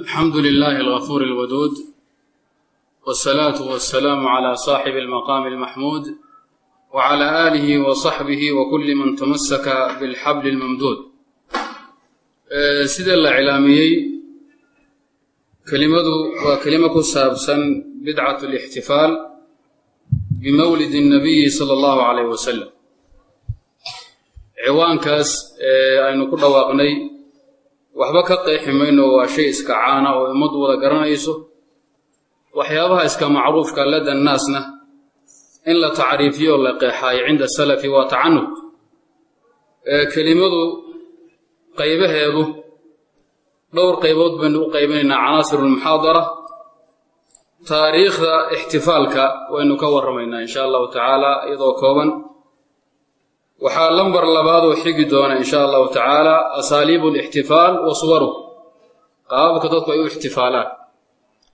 alxamdu lilahi algafuur alwaduud wsalaatu wasalaamu cala saaxibi almaqaami almaxmuud wcala aalihi wa saxbihi wa kulli man tamasaka bilxabli almamduud sida la cilaamiyey kelimadu waa kelimo ku saabsan bidcat alixtifaal bimawlidi الnabiyi sala allahu calayh wasalam ciwaankaas ee aynu ku dhawaaqnay waxba ka qeexi mayno waa shay iska caana oo ummaddu wada garanayso. Waxyaabaha iska macruufka lada naasna in la tacriifiyo la qeexaayo cinda salafi waa tacanud kelimadu qaybaheedu dhowr qaybood baynu u qaybinaynaa canaasir ulmuxaadara taariikhda ixtifaalka waynu ka warramaynaa insha allahu tacaala iyadoo kooban waxaa lambar labaadoo xigi doona insha allahu tacaala asaaliibu alixtifaal wa suwaruh qaababka dadku ay u ixtifaalaan.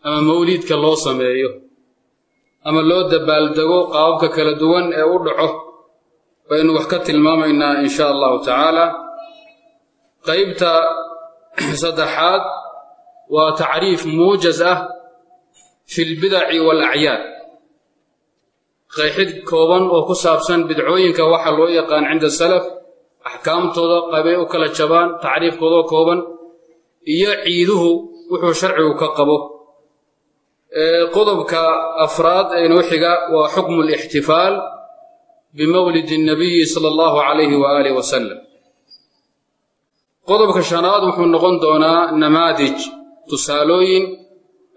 Ama mawliidka loo sameeyo. Ama loo dabaaldego qaababka kala duwan ee u dhaco. Baynu wax ka tilmaamaynaa in sha allahu tacaala. Qaybta saddexaad waa tacriif muujaz ah fi lbidaci waalacyaad qeexid kooban oo ku saabsan bidcooyinka waxa loo yaqaan cinda salaf axkaamtooda qabay u kala jabaan tacriifkoodoo kooban iyo ciiduhu wuxuu sharcigu ka qabo. Qodobka afraad ee inoo waa xukmu alixtifaal bimawlidi الnabiyi sala allahu calayhi wa aalih wasalam qodobka shanaad wuxuu noqon doonaa namaadij tusaalooyin.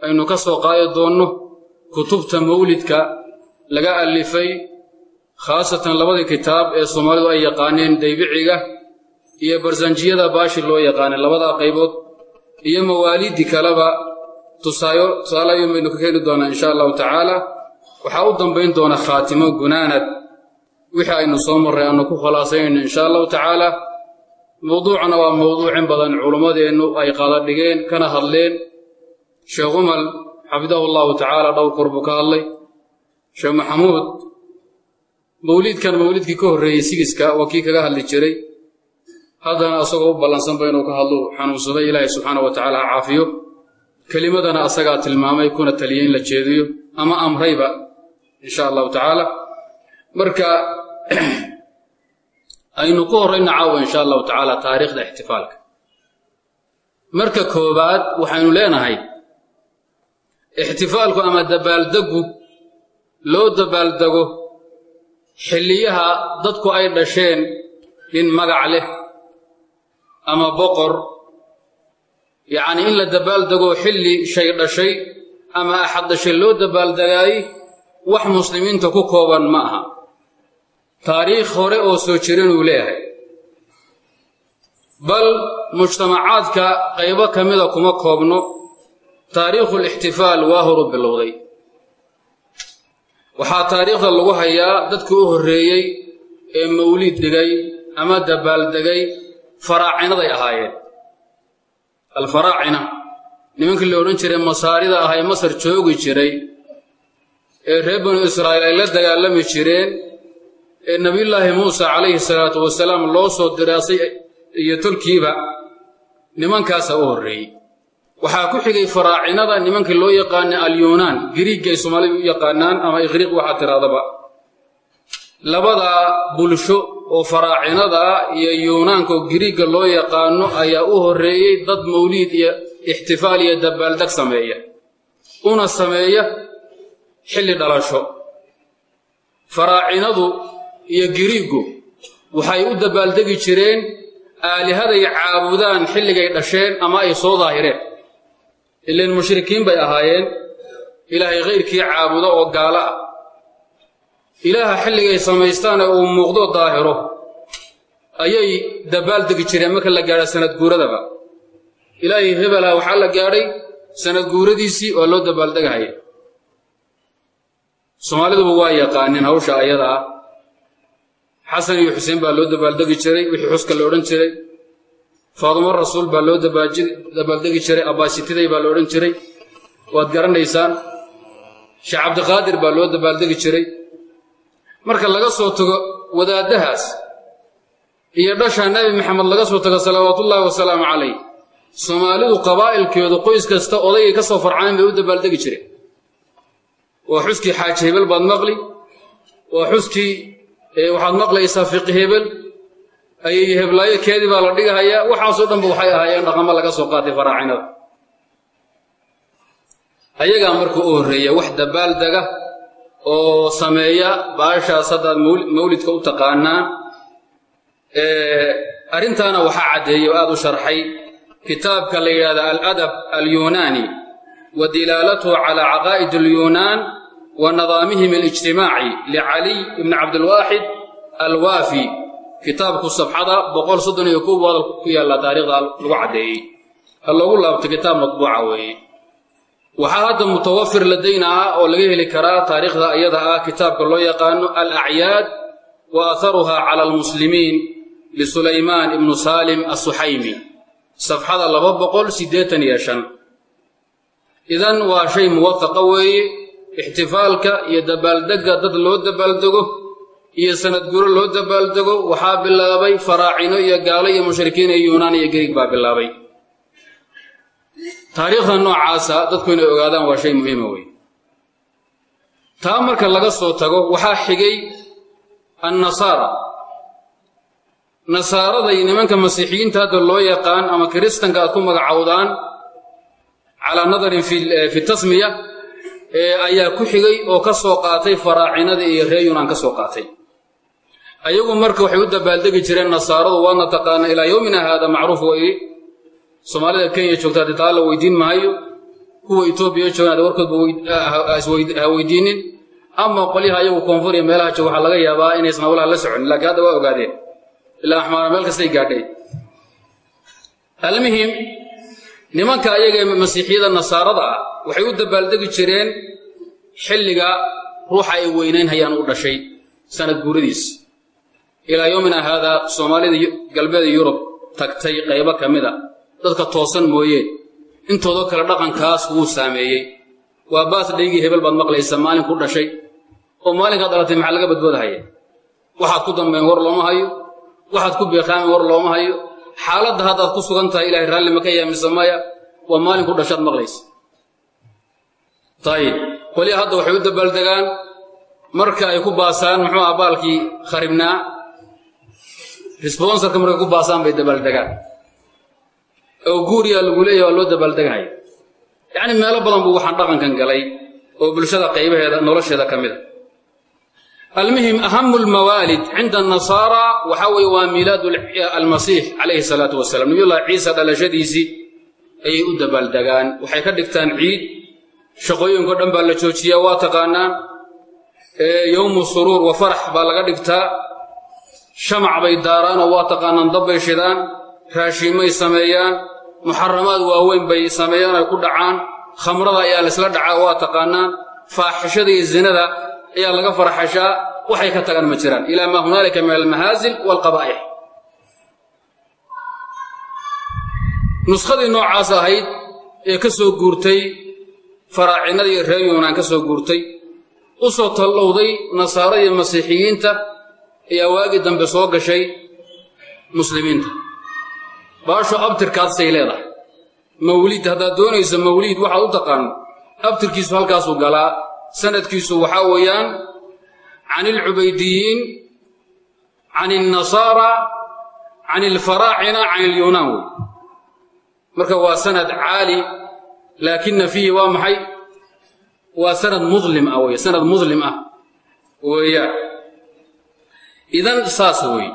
Aynu ka soo qaadi doonno kutubta mawlidka laga alifay khaasatan labadii kitaab ee soomaalidu ay yaqaaneen daybiciga iyo barsanjiyada baashi loo yaqaanay labadaa qaybood iyo mawaalidi kaleba. Tusaayo tusaalayoon baynu ka keeni doonaa insha allahu tacaala waxaa u dambayn doona khaatimo gunaanad. Wixii aynu soo marray aanu ku khulaasaynayno insha allahu tacaala. Mawduucna waa mawduucin badan culummadeennu ay qaada dhigeen kana hadleen. Sheekh umal xafidahu allahu tacaala dhowr kor buu ka hadlay sheekh maxamuud mawliidkan mawliidkii ka horreeyey sigiska waa kii kaga hadli jiray. Haddana asagoo u ballansanba inuu ka hadlo xanuunsaday ilaahay subxaana wa tacala ha caafiyo. Kelimadana asagaa tilmaamay kuna taliyey in la jeediyo ama amrayba insha allahu tacaala marka aynu ku horrayna caawa insha allahu tacaala taariikhda ixtifaalka. Marka koobaad waxaynu leenahay ixtifaalku ama dabaaldegu loo dabaaldego xilliyaha dadku ay dhasheen nin magac leh ama boqor. Yacnii in la dabaaldego xilli shay dhashay ama axad dhashay loo dabaaldagaayey wax muslimiinta ku kooban ma aha. Taariikh hore oo soo jiran uu leeyahay. Bal mujtamacaadka qaybo ka mida kuma koobno. Taariikhulixtifaal waa horu bilowday waxaa taariikhda lagu hayaa dadkii u horreeyey ee mawliid dhigay ama dabaaldegay faraacinaday ahaayeen. Alfaraacina nimankii la odhan jiray masaarida ahay masar joogi jiray ee reer banu israa'iil ay la dagaalami jireen ee nebiyullaahi muuse calayhi salaatu wasalaam loo soo diraasay iyo tolkiiba nimankaasa u horreeyey waxaa ku xigay faraacinada nimankii loo yaqaana alyunaan. Giriigay soomaalidu u yaqaanaan ama iqriiq waxaa tiraadaba. Labadaa bulsho oo faraacinada iyo yuunaanka oo giriigga loo yaqaano ayaa u horreeyey dad mawliid iyo ixtifaal iyo dabaaldeg sameeya. Una sameeya xilli dhalasho. Faraacinadu iyo giriiggu waxay u dabaaldegi jireen aalihaday caabudaan xilligay dhasheen ama ay soo daahireen ilan mushrikiin bay ahaayeen. Ilaahay khayrkii caabudo oo gaalo ah. Ilaaha xilligay samaystaane uu muuqdo daahiro. Ayay dabaaldegi jireen marka la gaadha sanad guuradaba ilaahay hebelaha waxaa la gaadhay sanad guuradiisii oo loo dabaaldegahaya soomaaliduba waa yaqaaneen hawsha ayada ah. Xasan iyo xuseen baa loo dabaaldegi jiray wixii xuska la odhan jiray faadumo rasuul baa loo dabaaldegi jiray abbaasitiday baa la odhan jiray. Waad garanaysaan sheekh cabdiqaadir baa loo dabaaldegi jiray. Marka laga soo tago wadaaddahaas iyo dhasha nebi maxamed laga soo tago salawaatuullaahi wasalaamu calayh soomaalidu qabaa'ilkeedu qoys kasta odaygay ka soo farcameen bay u dabaaldegi jireen waa xuskii xaaji hebel baad maqli waa xuskii waxaad maqlaysaa fiqi hebel ayay heblaayo keedii baa la dhigahayaa. Waxaasoo dhanba waxay ahaayeen dhaqamo laga soo qaatay faraacinada ayagaa marka u horreeya wax dabaaldega oo sameeya baashaas haddaad mawlidka u taqaanaan arrintaana waxaa caddeeyey oo aad u sharxay. Kitaabka la yidhahda aladab alyunaani wa dilaalatuhu calaa caqaa'id alyunaan wa nidaamihim alijtimaaci licaliy ibni cabdilwaaxid alwaafi kitaabku sabxada boqol soddon iyo kow hadal ku yaallaa taarikhda lagu caddeeyey. Ha loogu laabto kitaab matbuuca weeye. Waxaa hadda mutawafir ladayna ah oo laga heli karaa taariikhda ayada ah kitaabka loo yaqaano alacyaad wa aharuha cala almuslimiin lisulaymaan ibnu saalim assuxaymi safxada laba boqol siddeetan iyo shan. Idan waa shay muwafaqa weeye ixtifaalka iyo dabaaldegga dad loo dabaaldego iyo sanad guro loo dabaaldego waxaa bilaabay faraacino iyo gaalo iyo mushrikiin iyo yuunaan iyo griig baa bilaabay. Taariikhda noocaasa dadku inay ogaadaan waa shay muhiima wey taa marka laga soo tago waxaa xigay annasaara. Nasaarada iyo nimanka masiixiyiinta hadda loo yaqaan ama kiristanka aad ku magacowdaan calaa nadarin fi tasmiya ayaa ku xigay oo ka soo qaatay faraacinada iyo reer yunaan ka soo qaatay ayagu marka waxay u dabaaldegi jireen nasaaradu waadna taqaana ilaa yowmina haada macruuf weeye soomaalida kenya joogta haddii taa la weydiin maayo kuwa etoobiya joogaan ade warkoodba ha weydiinin. Ama qolyaha ayagu koonfur iyo meelaha jooga waxaa laga yaabaa inaysan hawlaha la soconin laakiin hadda waa ogaadeen. Ilaa axmaara meel kastay gaadhay. Almuhim nimanka ayaga masiixiyada nasaarada ah waxay u dabaaldegi jireen xilliga ruuxa ay weynayn hayaan u dhashay sanad guuradiis ilaa yowmina haadaa soomaalida galbeeda yurub tagtay qaybo ka mid a. Dadka toosan mooye intoodoo kale dhaqankaas wuu saameeyey. Waa baasdhaygii hebel baad maqlaysa maalin ku dhashay oo maalinkaad dhalatay maxaa laga badboodahaya waxaad ku dambayn war looma hayo waxaad ku beeqaamin war looma hayo. Xaaladda haddaad ku sugan tahay ilaahay raalli maka yaamisa maya waa maalin ku dhashaad maqlaysa ayib qolya hadda waxay u dabaaldegaan marka ay ku baasaan muxuu aha baalkii kharibnaa resbonsarka markay ku baasaan bay dabaaldegaan oo guuriyaa lagu leeyahy waa loo dabaaldegahaya yacni meelo badan buu waxaan dhaqankan galay oo bulshada qaybaheeda nolosheeda ka mid a. Almuhim ahamu lmawaalid cinda annasaara waxaa weeye waa miilaadu almasiix calayhi salaatu wasalaam nabiyullahi ciisa dhalashadiisii ayay u dabaaldegaan waxay ka dhigtaan ciid. Shaqooyinko dhan baa la joojiyaa waa taqaanaan yowmu suruur wa farax baa laga dhigtaa shamac bay daaraanoo waa taqaanaan dabbay shidaan raashiimay sameeyaan muxaramaad waaweyn bay sameeyaan ay ku dhacaan khamrada ayaa laysla dhacaa waa taqaanaan faaxishada iyo zinada ayaa laga farxashaa waxay ka tagaan ma jiraan. Ilaa maa hunaalika min almahaazil waalqabaa'ix nuskadii noocaas ahayd ee ka soo guurtay faraacinada iyo reer yuunaan ka soo guurtay u soo tallowday nasaarada iyo masiixiyiinta ayaa waagii dambe soo gashay muslimiinta. Baasho abtirkaasay leedahay. Mawliid haddaad doonayso mawliid waxaad u taqaano abtirkiisu halkaasuu galaa sanadkiisu waxaa weeyaan can ilcubaydiyiin can alnasaara can alfaraacina can alyunaan wey marka waa sanad caali laakina fiihi waa maxay? Waa sanad muslim ah wey sanad muslim ah weeyaan idan saas weeye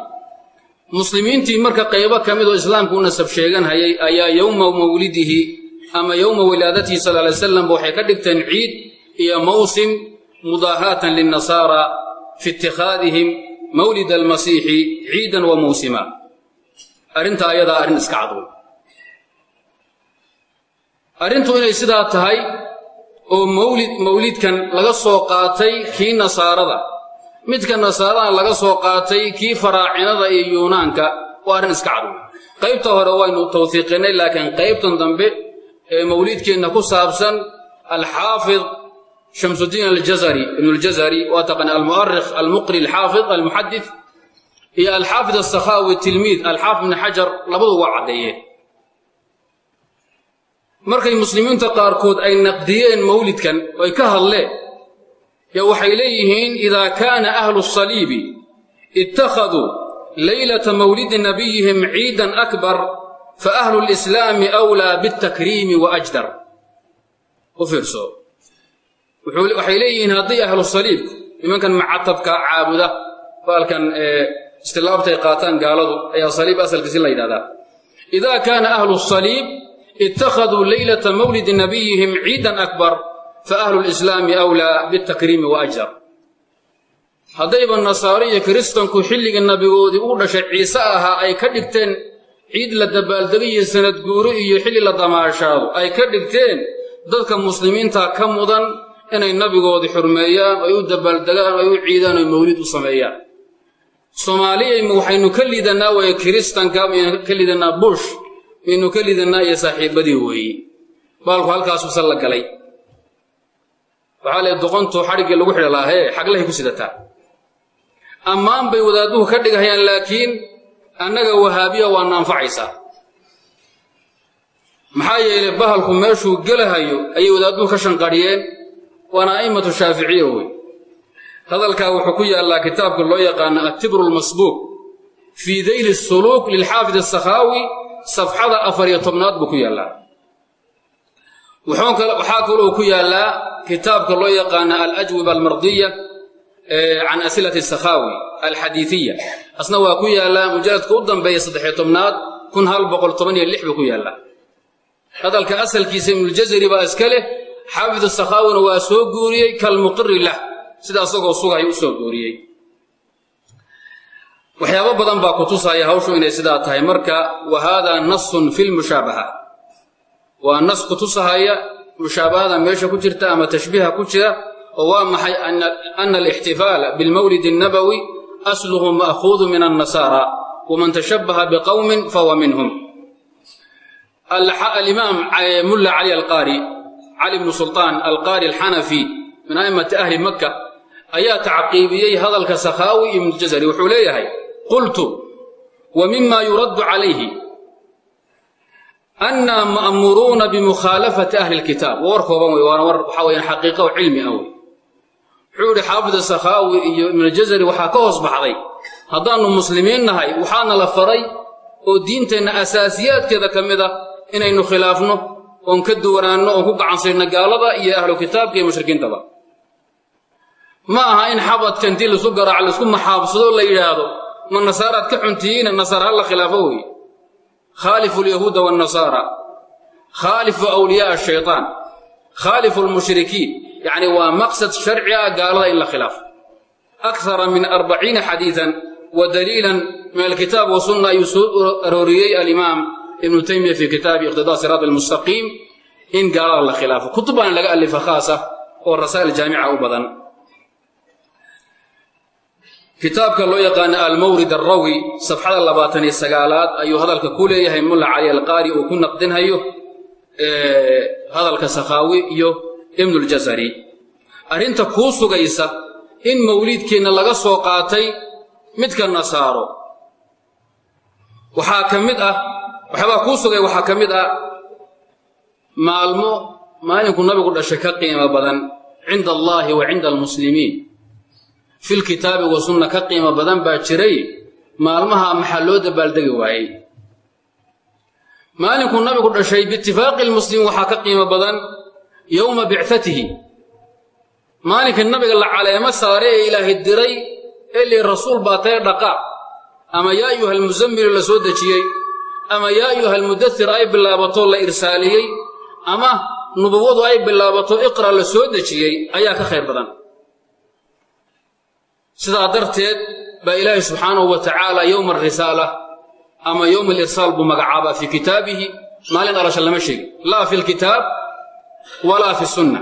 muslimiintii marka qaybo ka mid oo islaamku u nasab sheegan hayay ayaa yowma mawlidihi ama yowma wilaadatihi sal alay slamba waxay ka dhigteen ciid iyo mawsim mudaahaatan linnasaara fi itikhaadihim mawlid almasiixi ciidan wa mawsima arrinta ayadaa arrin iska cad wey arrintu inay sidaa tahay oo mawlid mawlidkan laga soo qaatay kii nasaarada midka nasaaradan laga soo qaatay kii faraacinada iyo yuunaanka waa arrin iska cad wey qaybta hore waynu tawhiiqinay laakiin qaybtan dambe ee mawliidkeenna ku saabsan alxaafid shamsudiin aljazari ibnu ljazari waa taqana almu'arikh almuqri alxaafid almuxadid iyo alxaafid asakhaawi tilmiid alxaafid ibni xajar labadu waa caddeeyeen. Markay muslimiinta qaarkood ay naqdiyeen mawlidkan oo ay ka hadleen yo waxay leeyihiin idaa kaana ahlu saliibi ittakhaduu laylata mawlidi nabiyihim ciidan akbar fa ahlu lislaami awlaa bitakriimi wa ajdar. U fiirso. Waxay leeyihiin haddii ahlu saliibku nimankan macatabka caabuda baalkan istilaabtay qaataan gaaladu ayaa saliib asalkiisi la yidhahdaa idaa kaana ahlu saliib ittakhaduu leylata mawlidi nabiyihim ciidan akbar fa ahlu lislaami awlaa bitakriimi wa ajar haddayba nasaaro iyo kiristanku xilligii nabigoodii u dhashay ciise ahaa ay ka dhigteen ciid la dabaaldegay iyo sanad guuro iyo xilli la damaashaado ay ka dhigteen dadka muslimiinta ka mudan inay nabigoodii xurmeeyaan ay u dabaaldegaan ay u ciidaan oy mawlid u sameeyaan soomaaliyayma waxaynu ka liidannaa waye kiristanka maynu ka liidannaa bush maynu ka liidannaa iyo saaxiibadii weeye baalku halkaasuusan la galay waxaa lee doqontu xadhiggii lagu xidhi lahaa hee xaglahay ku sidataa ammaan bay wadaadduhu ka dhigahayaan laakiin annaga wahaabiya waa naanfacaysaa maxaa yeelay bahalku meeshuu gelahayo ayay wadaadduhu ka shanqadhiyeen waana a'immatu shaaficiya wey hadalkaa wuxuu ku yaallaa kitaabka loo yaqaano attibru lmasbuuq fii dayli suluuk lilxaafid asakhaawi safxada afar iyo tobnaad buu ku yaallaa waxaa kaloo ku yaallaa kitaabka loo yaqaano alajwiba almardiya can asilati sakhaawi alxadiiiya asna waa ku yaallaa mujalladka u dambeeya saddexiyo tobnaad kun hal boqol toban iyo lix ku yaallaa. Hadalka asalkiisa ibnuljazari baa iska leh xaafid sakhaawina waa soo guuriyey kalmuqiri lah. Sida asagoo sugay u soo guuriyey. Waxyaabo badan baa ku tusaya hawshu inay sidaa tahay. Marka wa haadaa nasun fi lmushaabaha waa nas ku tusahaya mushaabahada meesha ku jirta ama tashbiiha ku jira oo waa maxay ana alixtifaala bilmawlidi الnabowi asluhu ma'khuudu min annasaara waman tashabbaha biqowmin fahuwa minhum alimaam mulla cali alqaari cali bnu sulطaan alqaari alxanafi min a'immati ahli maka ayaa tacqiibiyey hadalka sakhaawi ibnujazari wuxuu leeyahay qultu wa mima yuraddu calayhi annaa ma'muruuna bimukhaalafati ahli lkitaab war kooban wey waana war waxaa weyaan xaqiiqa oo cilmi ah wey wuxuu yidhi xaafid sakhaawi iyo ibnujazari waxaa ka hoos baxday haddaannu muslimiin nahay waxaana la faray oo diinteenna asaasiyaadkeeda ka mid ah inaynu khilaafno oon ka duwanaanno oon ku gacansayno gaalada iyo ahlu kitaabka iyo mushrikiintaba ma aha in xabadka intii laisu garaac la isku maxaabsado la yidhaahdo ma nasaaraad ka xuntihiina nasaara ha la khilaafo weeye khaalifu alyahuuda waannasaara khaalifu awliyaaa ashaytaan khaalifu almushrikiin yacni waa maqsad sharci ah gaalada in la khilaafo akara min arbaciina xadiidan wa daliilan min alkitaab wasunna ayuu soo arooriyey alimaam ibnu taymiya fii kitaabi iqtidaa siraat almustaqiim in gaalada la khilaafo kutub baana laga alifa khaas ah oo rasaa'il jaamica u badan kitaabka loo yaqaano almawrid alrawi safxada labaatan iyo sagaalaad ayuu hadalka ku leeyahay mulla cali alqaari uu ku naqdinhayo hadalka sakhaawi iyo ibnuljazari arrinta kuu sugaysa in mawliidkeenna laga soo qaatay midka nasaaro. Waxaa ka mid ah waxyaabaa kuu sugay waxaa ka mid ah maalmo maalinku nabigu dhashay ka qiimo badan cinda allaahi wa cinda almuslimiin filkitaabi wa sunna ka qiimo badan baa jiray maalmaha maxaa loo dabaaldegi waayey. Maalinkuu nabigu dhashay biitifaaqi lmuslimiin waxaa ka qiimo badan yowma bicatihi maalinka nabiga la caleemo saare ee ilaahay diray ee rasuul baa tae dhaqaaq ama yaa ayuha almusamilu la soo dejiyey. Ama yaa ayuha almudathir ay bilaabato la irsaaliyey. Ama nubuwadu ay bilaabato iqra la soo dejiyey ayaa ka khayr badan sidaa darteed baa ilaahay subxaanahu wa tacaala yowma alrisaala ama yowma alirsaal buu magacaabaa fii kitaabihi. Maalin dhalasha lama sheegi. Laa fi lkitaab walaa fi sunna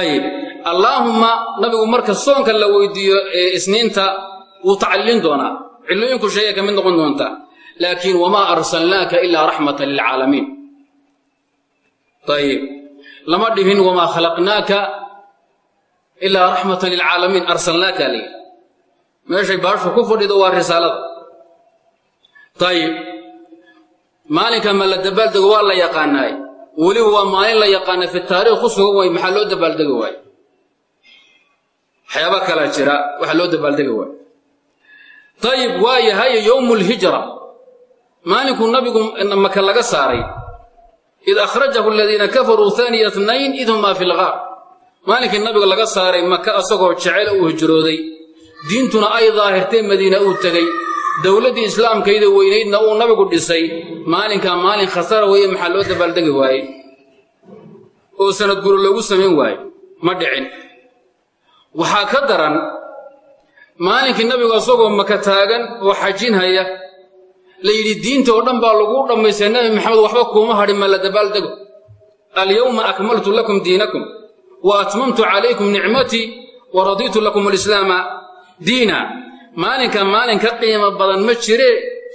ayib allaahumma nabigu marka soonka la weydiiyo ee isniinta wuu tacliilin doonaa. Cillooyinku sheegay ka mid noqon doontaa laakiin wamaa arsalnaaka ilaa raxmatan lilcaalamiin ayib lama dhihin wamaa khalaqnaaka ilaa raxmatan lilcaalamiin arsalnaaka li meeshay baashu ku fadhido waa risaalada ayib maalinka ma la dabaaldego waa la yaqaanaay weliba waa maalin la yaqaana fi taarikh ku sugan way maxaa loo dabaaldegi waaye waxyaaba kalaa jira waxaa loo dabaaldegi waaye ayib waa yahay yowmu lhijra maalinkuu nabigu maka laga saaray. Id akhrajahu aladiina kafaruu haaniya tnayn id fi lgaar maalinkii nabiga laga saaray maka asagoo jecel uu hijrooday. Diintuna ay daahirtay madiina uu tegey dowladdii islaamkayda weynaydna uu nabigu dhisay. Maalinkaa maalin khasara weeye maxaa loo dabaaldegi waaye oo sanad guro loogu samayn waaye ma dhicin. Waxaa ka daran maalinkii nabigu asagoo maka taagan oo xajinhaya la yidhi diinta oo dhan baa laguu dhammaystay nebi maxamed waxba kuuma hadhin ma la dabaaldego alyowma akmaltu lakum diinakum wa atmamtu calaykum nicmatii wa radiitu lakum alislaama diina maalinka maalin ka qiimo badan ma jire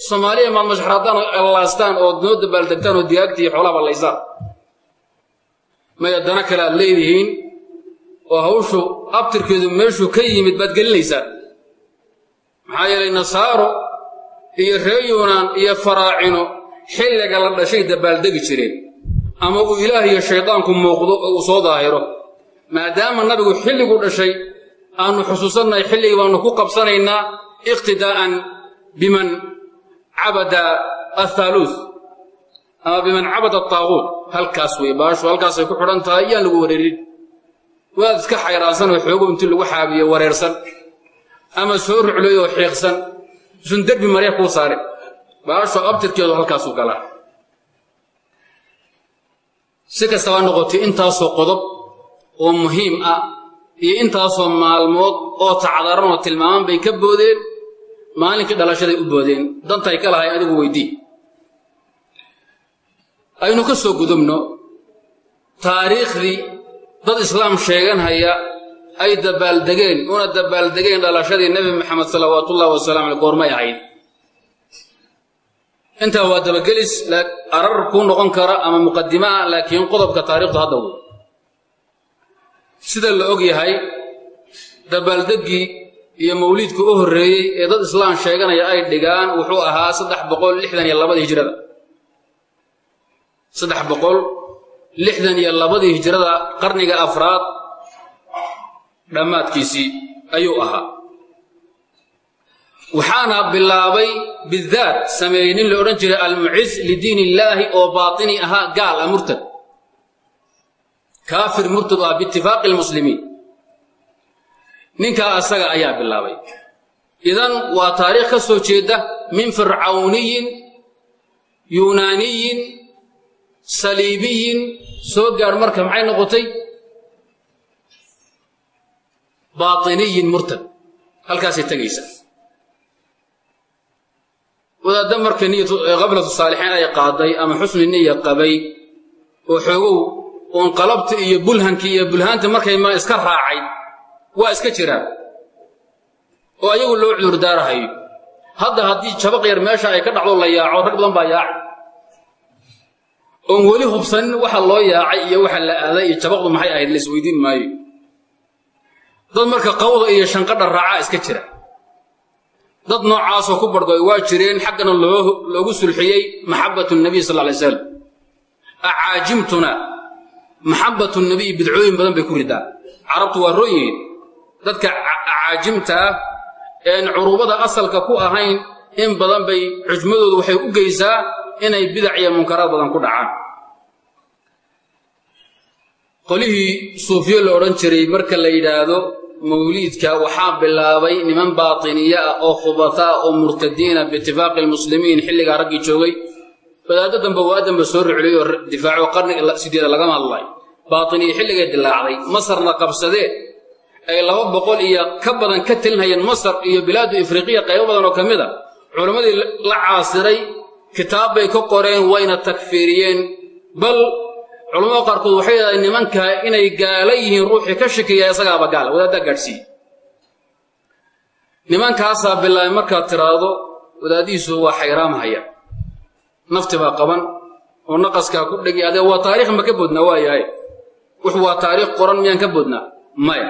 soomaaliya maad mashxradaan oo allaastaan oo noo dabaaldegtaan oo digaagta iyo xoolaha ballaysaan may haddana kale aad leedihiin oo hawshu abtirkeedu meeshuu ka yimid baad gelinaysaan. Maxaa yeelay nasaaro iyo reer yuunaan iyo faraacino xilliga la dhashay dabaaldegi jireen. Ama uu ilaah iyo shaydaanku muuqdo oo soo daahiro maadaama nabigu xilligu dhashay aanu xusuusannahay xilligii baannu ku qabsanaynaa iqtidaa'an biman cabada athaaluuth ama biman cabada ataaquut halkaas wey baashu halkaasay ku xidhan tahay yaan lagu wareerin. Waad iska xayraansan oo xoogo intii lagu xaabiyo wareersan ama soo ruclay oo xiiqsan. Isun derbi marya kuu saare. Baashu abtirkeedu halkaasuu galaa si kastaba noqotay intaasoo qodob oo muhiim ah iyo intaasoo maalmood oo tacdaran oo tilmaaman bay ka boodeen maalinkii dhalashaday u boodeen. Dantay ka lahay adigu weydii aynu ka soo gudubno taariikhdii dad islaam sheeganhaya ay dabaaldegeen una dabaaldegeen dhalashadii nebi maxamed salawaatuullahi wasalam aley goormay ahayd. Intaa waa dabagelis arar kuu noqon kara ama muqadimaa laakiin qodobka taarikhdu hadda wey sida la og yahay dabaaldeggii iyo mawliidkii u horreeyey ee dad islaam sheeganaya ay dhigaan wuxuu ahaa saddex boqol lixdan iyo labadii hijrada. Saddex boqol lixdan iyo labadii hijrada qarniga afraad dhammaadkiisii ayuu ahaa. Waxaana bilaabay bidaat sameeyey nin la odhan jiray almuciz lidiin illaahi oo baatini ahaa gaal a murtad kaafir murtad ah biitifaaqi almuslimiin. Ninkaa asaga ayaa bilaabay. Idan waa taariikh ka soo jeeda min fircawniyin yunaaniyin saliibiyin soo gaadh marka maxay noqotay? Baatiniyin murtad. Halkaasay tegaysa wadaadda marka niyaqablatu saalixiin ay qaaday ama xusni oon qalabta iyo bulhankii iyo bulhaanta markay ma iska raacay waa iska jiraan. Oo ayagu loo cudurdaarahayo hadda haddii jabaq yar meesha ay ka dhacdo la yaaco rag badan baa yaacay oon weli hubsanin waxa loo yaacay iyo waxa la aaday iyo jabaqdu maxay ahayd la isweydiin maayo. Dad marka qawda iyo shanqadha raacaa iska jira. Dad noocaasoo ku bargoy waa jireen xaggana loogu sulxiyey maxabbatu nabiy sal alay slam acaajimtuna maxabbatu nabiy bidcooyin badan bay ku ridaa carabtu waa roon yihiin dadka acaajimta ah een curubada asalka ku ahayn in badan bay xujmadoodu waxay u geysaa inay bidac iyo munkaraad badan ku dhacaan qolihii suufiyo la odhan jiray marka la yidhaahdo mawliidka waxaa bilaabay niman baatiniye ah oo khubataa oo murtadiina biitifaaqi almuslimiin xilligaa raggii joogay wadaaddo dambe waa dambe soo rucliyey oo difaaco qarniga sideeda lagama hadlay. Baatiniye xilligay dilaacday. Masarna qabsadee. Ay laba boqol iyo ka badan ka telinhayeen masar iyo bilaadu ifriqiya qaybo badan oo ka mid a. Culammadii la caasiray kitaab bay ka qoreen wayna takfiiriyeen. Bal culamada qaarkood waxay yidhahdeen nimankaa inay gaala yihiin ruuxii ka shakiya isagaaba gaala wadaaddaa gaadhsiiye nimankaasaa bilaabay markaad tiraahdo wadaaddihiisu waa xayraamhaya nafti baa qaban oo naqaskaa ku dhegi adee waa taarikh ma ka boodnaa? Waa yahay. Wux waa taariikh qoran miyaan ka boodnaa? Maya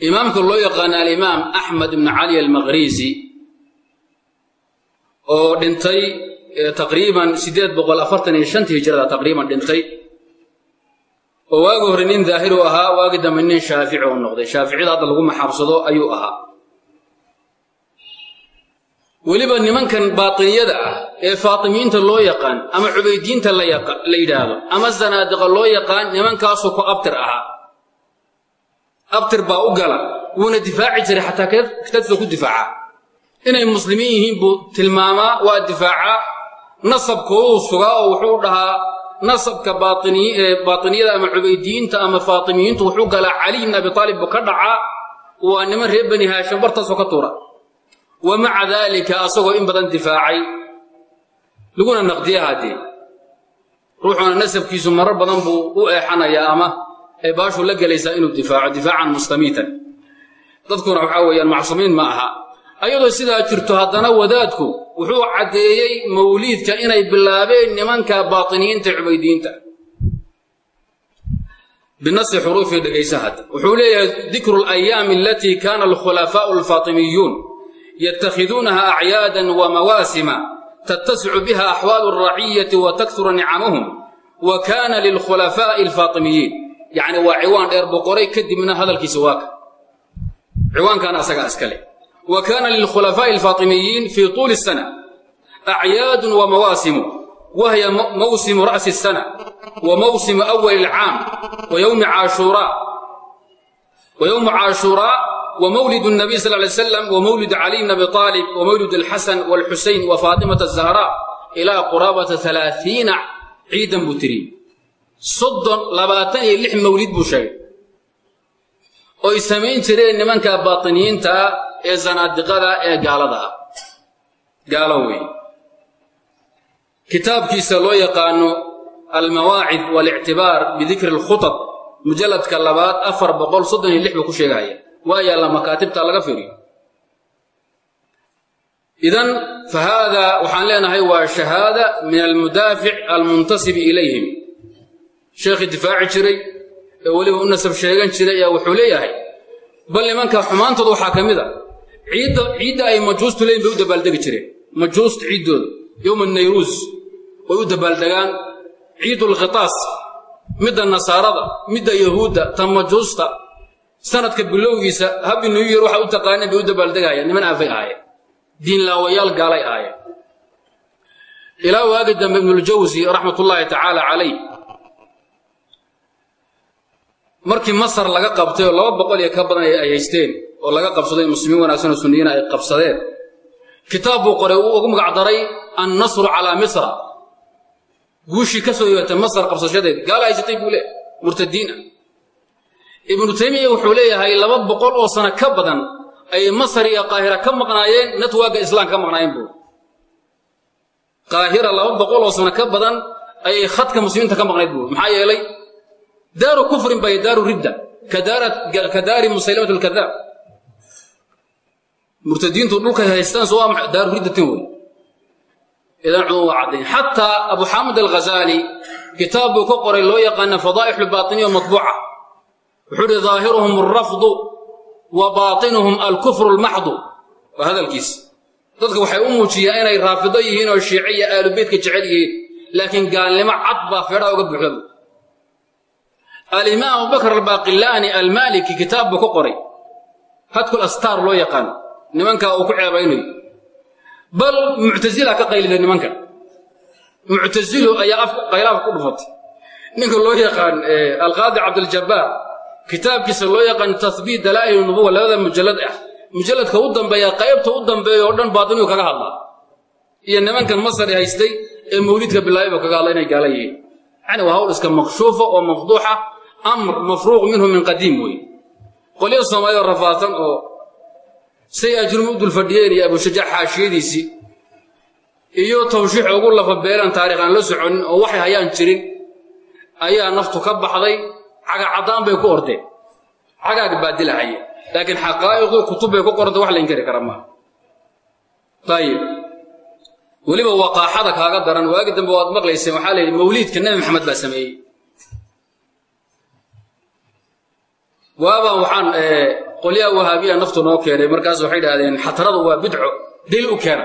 imaamka loo yaqaana alimaam axmed ibnu cali almaqriisi oo dhintay taqriiban siddeed boqol afartan iyo shantii hijrada taqriiban dhintay oo waagi hore nin daahir ahaa waagi dambe nin shaafici oo noqday. Shaaficida hadda lagu maxaabsado ayuu ahaa weliba nimankan baatiniyada ah ee faatimiyiinta loo yaqaan ama cubaydiyiinta la yidhaahdo ama zanaadiqa loo yaqaan nimankaasuu ku abtir ahaa abtir baa u gala wuuna difaaci jiray xataa kitaabtiisa ku difaaca. Inay muslimiin yihiin buu tilmaamaa waa difaacaa nasabkooduu sugaa oo wuxuu dhahaa nasabka baatiniyada ama cubaydiyiinta ama faatimiyiintu wuxuu galaa caliy bn abi aalib buu ka dhacaa. Waa niman reer bani haashim bartaasoo ka tuura wa maca daalika asagoo in badan difaacay. Laguna naqdiya haddee ruuxuna nasabkiisu marar badan buu u eexanayaa ama ay baashu la gelaysaa inuu difaaco difaacan mustamiitan. Dadkuna waxaa weeyaan macsuumiin ma aha. Ayadoo sidaa jirto haddana wadaadku wuxuu caddeeyey mawliidka inay bilaabeen nimanka baatiniyiinta cubaydiyiinta. Binasi xuruufii dhegaysa hadda wuxuu leeyahay dikru alayaami alatii kaana alkhulafaa'u alfaatimiyuun yattakhiduunaha acyaadan wa mawaasima tattasicu biha axwaalu alraciyati wa taktura nicamuhum wa kaana lilkhulafaa'i alfaatimiyiin yacni waa ciwaan dheer boqoray kadibna hadalkiisa waaka ciwaankaana asagaa iskale wa kaana lilkhulafaa'i alfaatimiyiin fii tuuli الsana acyaadun wa mawaasimu wahya mawsimu ra'si الsana wa mawsimu wmawlid nabiy sal lay slam wmawlid caliy bn abi aalib wmawlid alxasan wاlxusayn wafaatimata zahra ilaa quraabata alaaiina ciidan buu tiri. Soddon labaatan iyo lix mawlid buu sheegay. Oo ay samayn jireen nimanka baatiniyiinta ah ee zanaadiqada ee gaalada ah. Gaalo wey kitaabkiisa loo yaqaano almawaacid walictibaar bidikri اlkhutab mujalladka labaad afar boqol soddon iyo lix buu ku sheegaya waa yaalla makaatibta laga fiiriyo idan fa haadaa waxaan leenahay waa shahaada min almudaafic almuntasibi ilayhim. Sheekhii difaaci jiray ee weliba u nasab sheegan jiray ayaa wuxuu leeyahay bal nimanka xumaantooda waxaa ka mid a ciidda ciidda ay majuustu leeyihiin bay u dabaaldegi jireen. Majuusta ciiddooda yowma nayruus way u dabaaldegaan ciidulkhitaas midda nasaarada midda yahuudda ta majuusta sanadka bilowgiisa habi new year waxaa u taqaaneen bay u dabaaldegayaan niman aafay ahaayeen diinlaawayaal gaalay ahaayeen ilaa waagi dambe ibnuljawsi raxmatullaahi tacaala calayh markii masar laga qabtay oo laba boqol iyo ka badan ay haysteen oo laga qabsaday muslimiin wanaagsan oo sunniyiina ay qabsadeen kitaab buu qoray uu ugu magacdaray annasru calaa misra. Guushii ka soo yeertay masar qabsashadeed gaala haysatay buu leeyahay murtadiina ibnu taymiya wuxuu leeyahay laba boqol oo sano ka badan ayay masar iyo qaahira ka maqnaayeen natwaaga islaam ka maqnaayeen buu. Qaahira laba oo sano ka badan ayay khadka muslimiinta ka maqnayd buu. Maxaa yeelay daaru kufrin bay daaru ridda. Ka daari musaylamat lkadaab murtadiintu dhulkay haystaan so waa daaru riddatin wey. Idan cudum waa caddayn abu xaamid alghazaali kitaab buu ka qoray loo yaqaana fadaa'ixu lbaatiniya matbuuca wuxuu uhi daahiruhum alrafdu wa baatinuhum alkufru almaxdu. Waa hadalkiis. Dadka waxay u muujiyaan inay raafido yihiin oo shiice iyo aalubeytka jecel yihiin laakiin gaalnimo cad baa feedhaa uga buuxda alimaam abubakr albaaqilaani almaaliki kitaab buu ka qoray. Hadkul astaar loo yaqaan. Nimankaa uu ku ceebaynayo bal muctasila ka qaylida nimanka. Muctasilo ayaa qaylaafka ku kitaabkiisa loo yaqaan tahbiit dalaa'il nubuwa labada mujallad ah. Mujalladka u dambeeya qaybta u dambeeya oo dhan baatiniyu kaga hadlaa. Iyo nimankan masari haystay ee mawliidka bilaabay buu kaga hadla inay gaala yihiin. Yani waa hawl iska makshuufa oo mafduuxa amr mafruuq minhu min qadiim wey qolyo soomaalida rafaadsan oo say ajrum u dul fadhiyeen iyo abushajaac xaashiyadiisii iyo tawshiix ugu lafa beelan taarikh aan la soconin oo waxay hayaan jirin ayaa naftu ka baxday caga caddaan bay ku ordeen cagaag baa dilahaya laakiin xaqaa'iqdu kutub bay ku qoranta wax la inkari kara maaha ayib weliba waqaaxada kaaga daran waagi dambe waad maqlayseen waxaa la yidhi mawliidka nebi maxamed baa sameeyey. Waabaan waxaan qolyaha wahaabiya naftu noo keenay markaas waxay idhahdeen xataradu waa bidco dil u keena.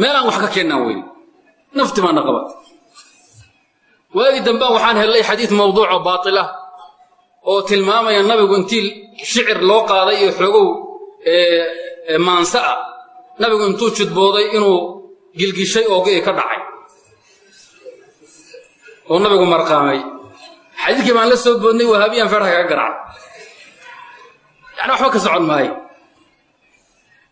Meelaan wax ka keennaan weyne nafti baana qabat waagii dambaan waxaan hellay xadiid mawduuco baatilah oo tilmaamaya nabigu intii shicir loo qaaday iyo xoogow maansa ah. Nabigu intuu judbooday inuu gilgishay oo go'i ka dhacay. Oo nabigu marqaamay. Xadiidkii baan la soo boodnay wahaabiyaan feerha kaga garacay. Yani waxba ka socon maayo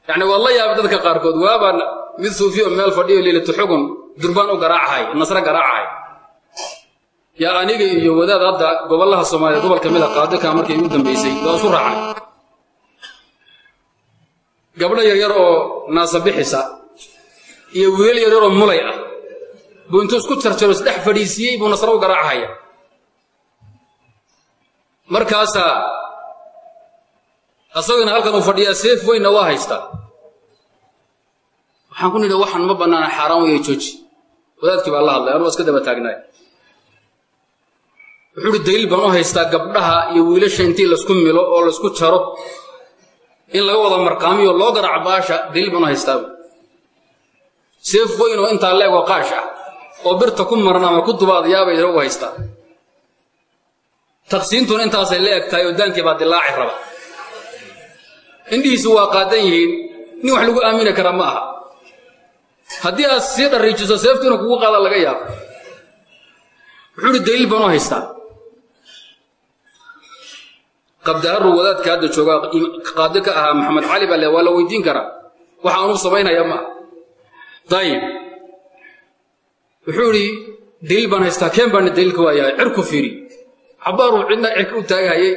yani waad la yaabay dadka qaarkood. Waabaan mid suufiya oo meel fadhiyo liilatu xugun durbaan u garaacahay nasre garaacahay yaa aniga iyo wadaad hadda gobollaha soomaaliya gobol ka mid a qaadika markay igu dambaysay waa isu raacnay gabdho yaryar oo naasabixisa iyo wiil yaryar oo mulay ah buu intuu isku jarjaro isdhex fadhiisiiyey buu nasro u garaacahaya. Markaasaa asagona halkan uu fadhiyaa seef weynna waa haystaa waxaan ku nidhi waxaan ma bannaana xaaraan weeye jooji. Wadaadkii baa la hadlay anuu iska daba taagnaay wuxuu uhi daliil baan u haystaa gabdhaha iyo wiilasha intii laysku milo oo laysku jaro in laga wada marqaamiyo loo garaaco baasha daliil baan u haystaa seef weyn oo intaa leegoo qaash ah oo birta ku maran ama ku dubaadayaabay u haystaa. Taqsiintuna intaasay la eg oo daankii baa dilaaci raba. Indhihiisu waa qaadan yihiin nin wax lagu aamini karaa ma aha. Haddii aad sii dhariijiso seeftu kugu qaada laga yaabo. Wuxuu uhi daliil baan u haystaa qabdaharu wadaadka hadda joogaa qaadi ka ahaa maxamed cali baa le waa la weydiin karaa. Waxa samaynaya ma aha. Ayib wuxuu idhi daliil baan haystaa keen baana daliilka waayahay cirku fiiri. Cabbaaruu cidna cirka u taagahayay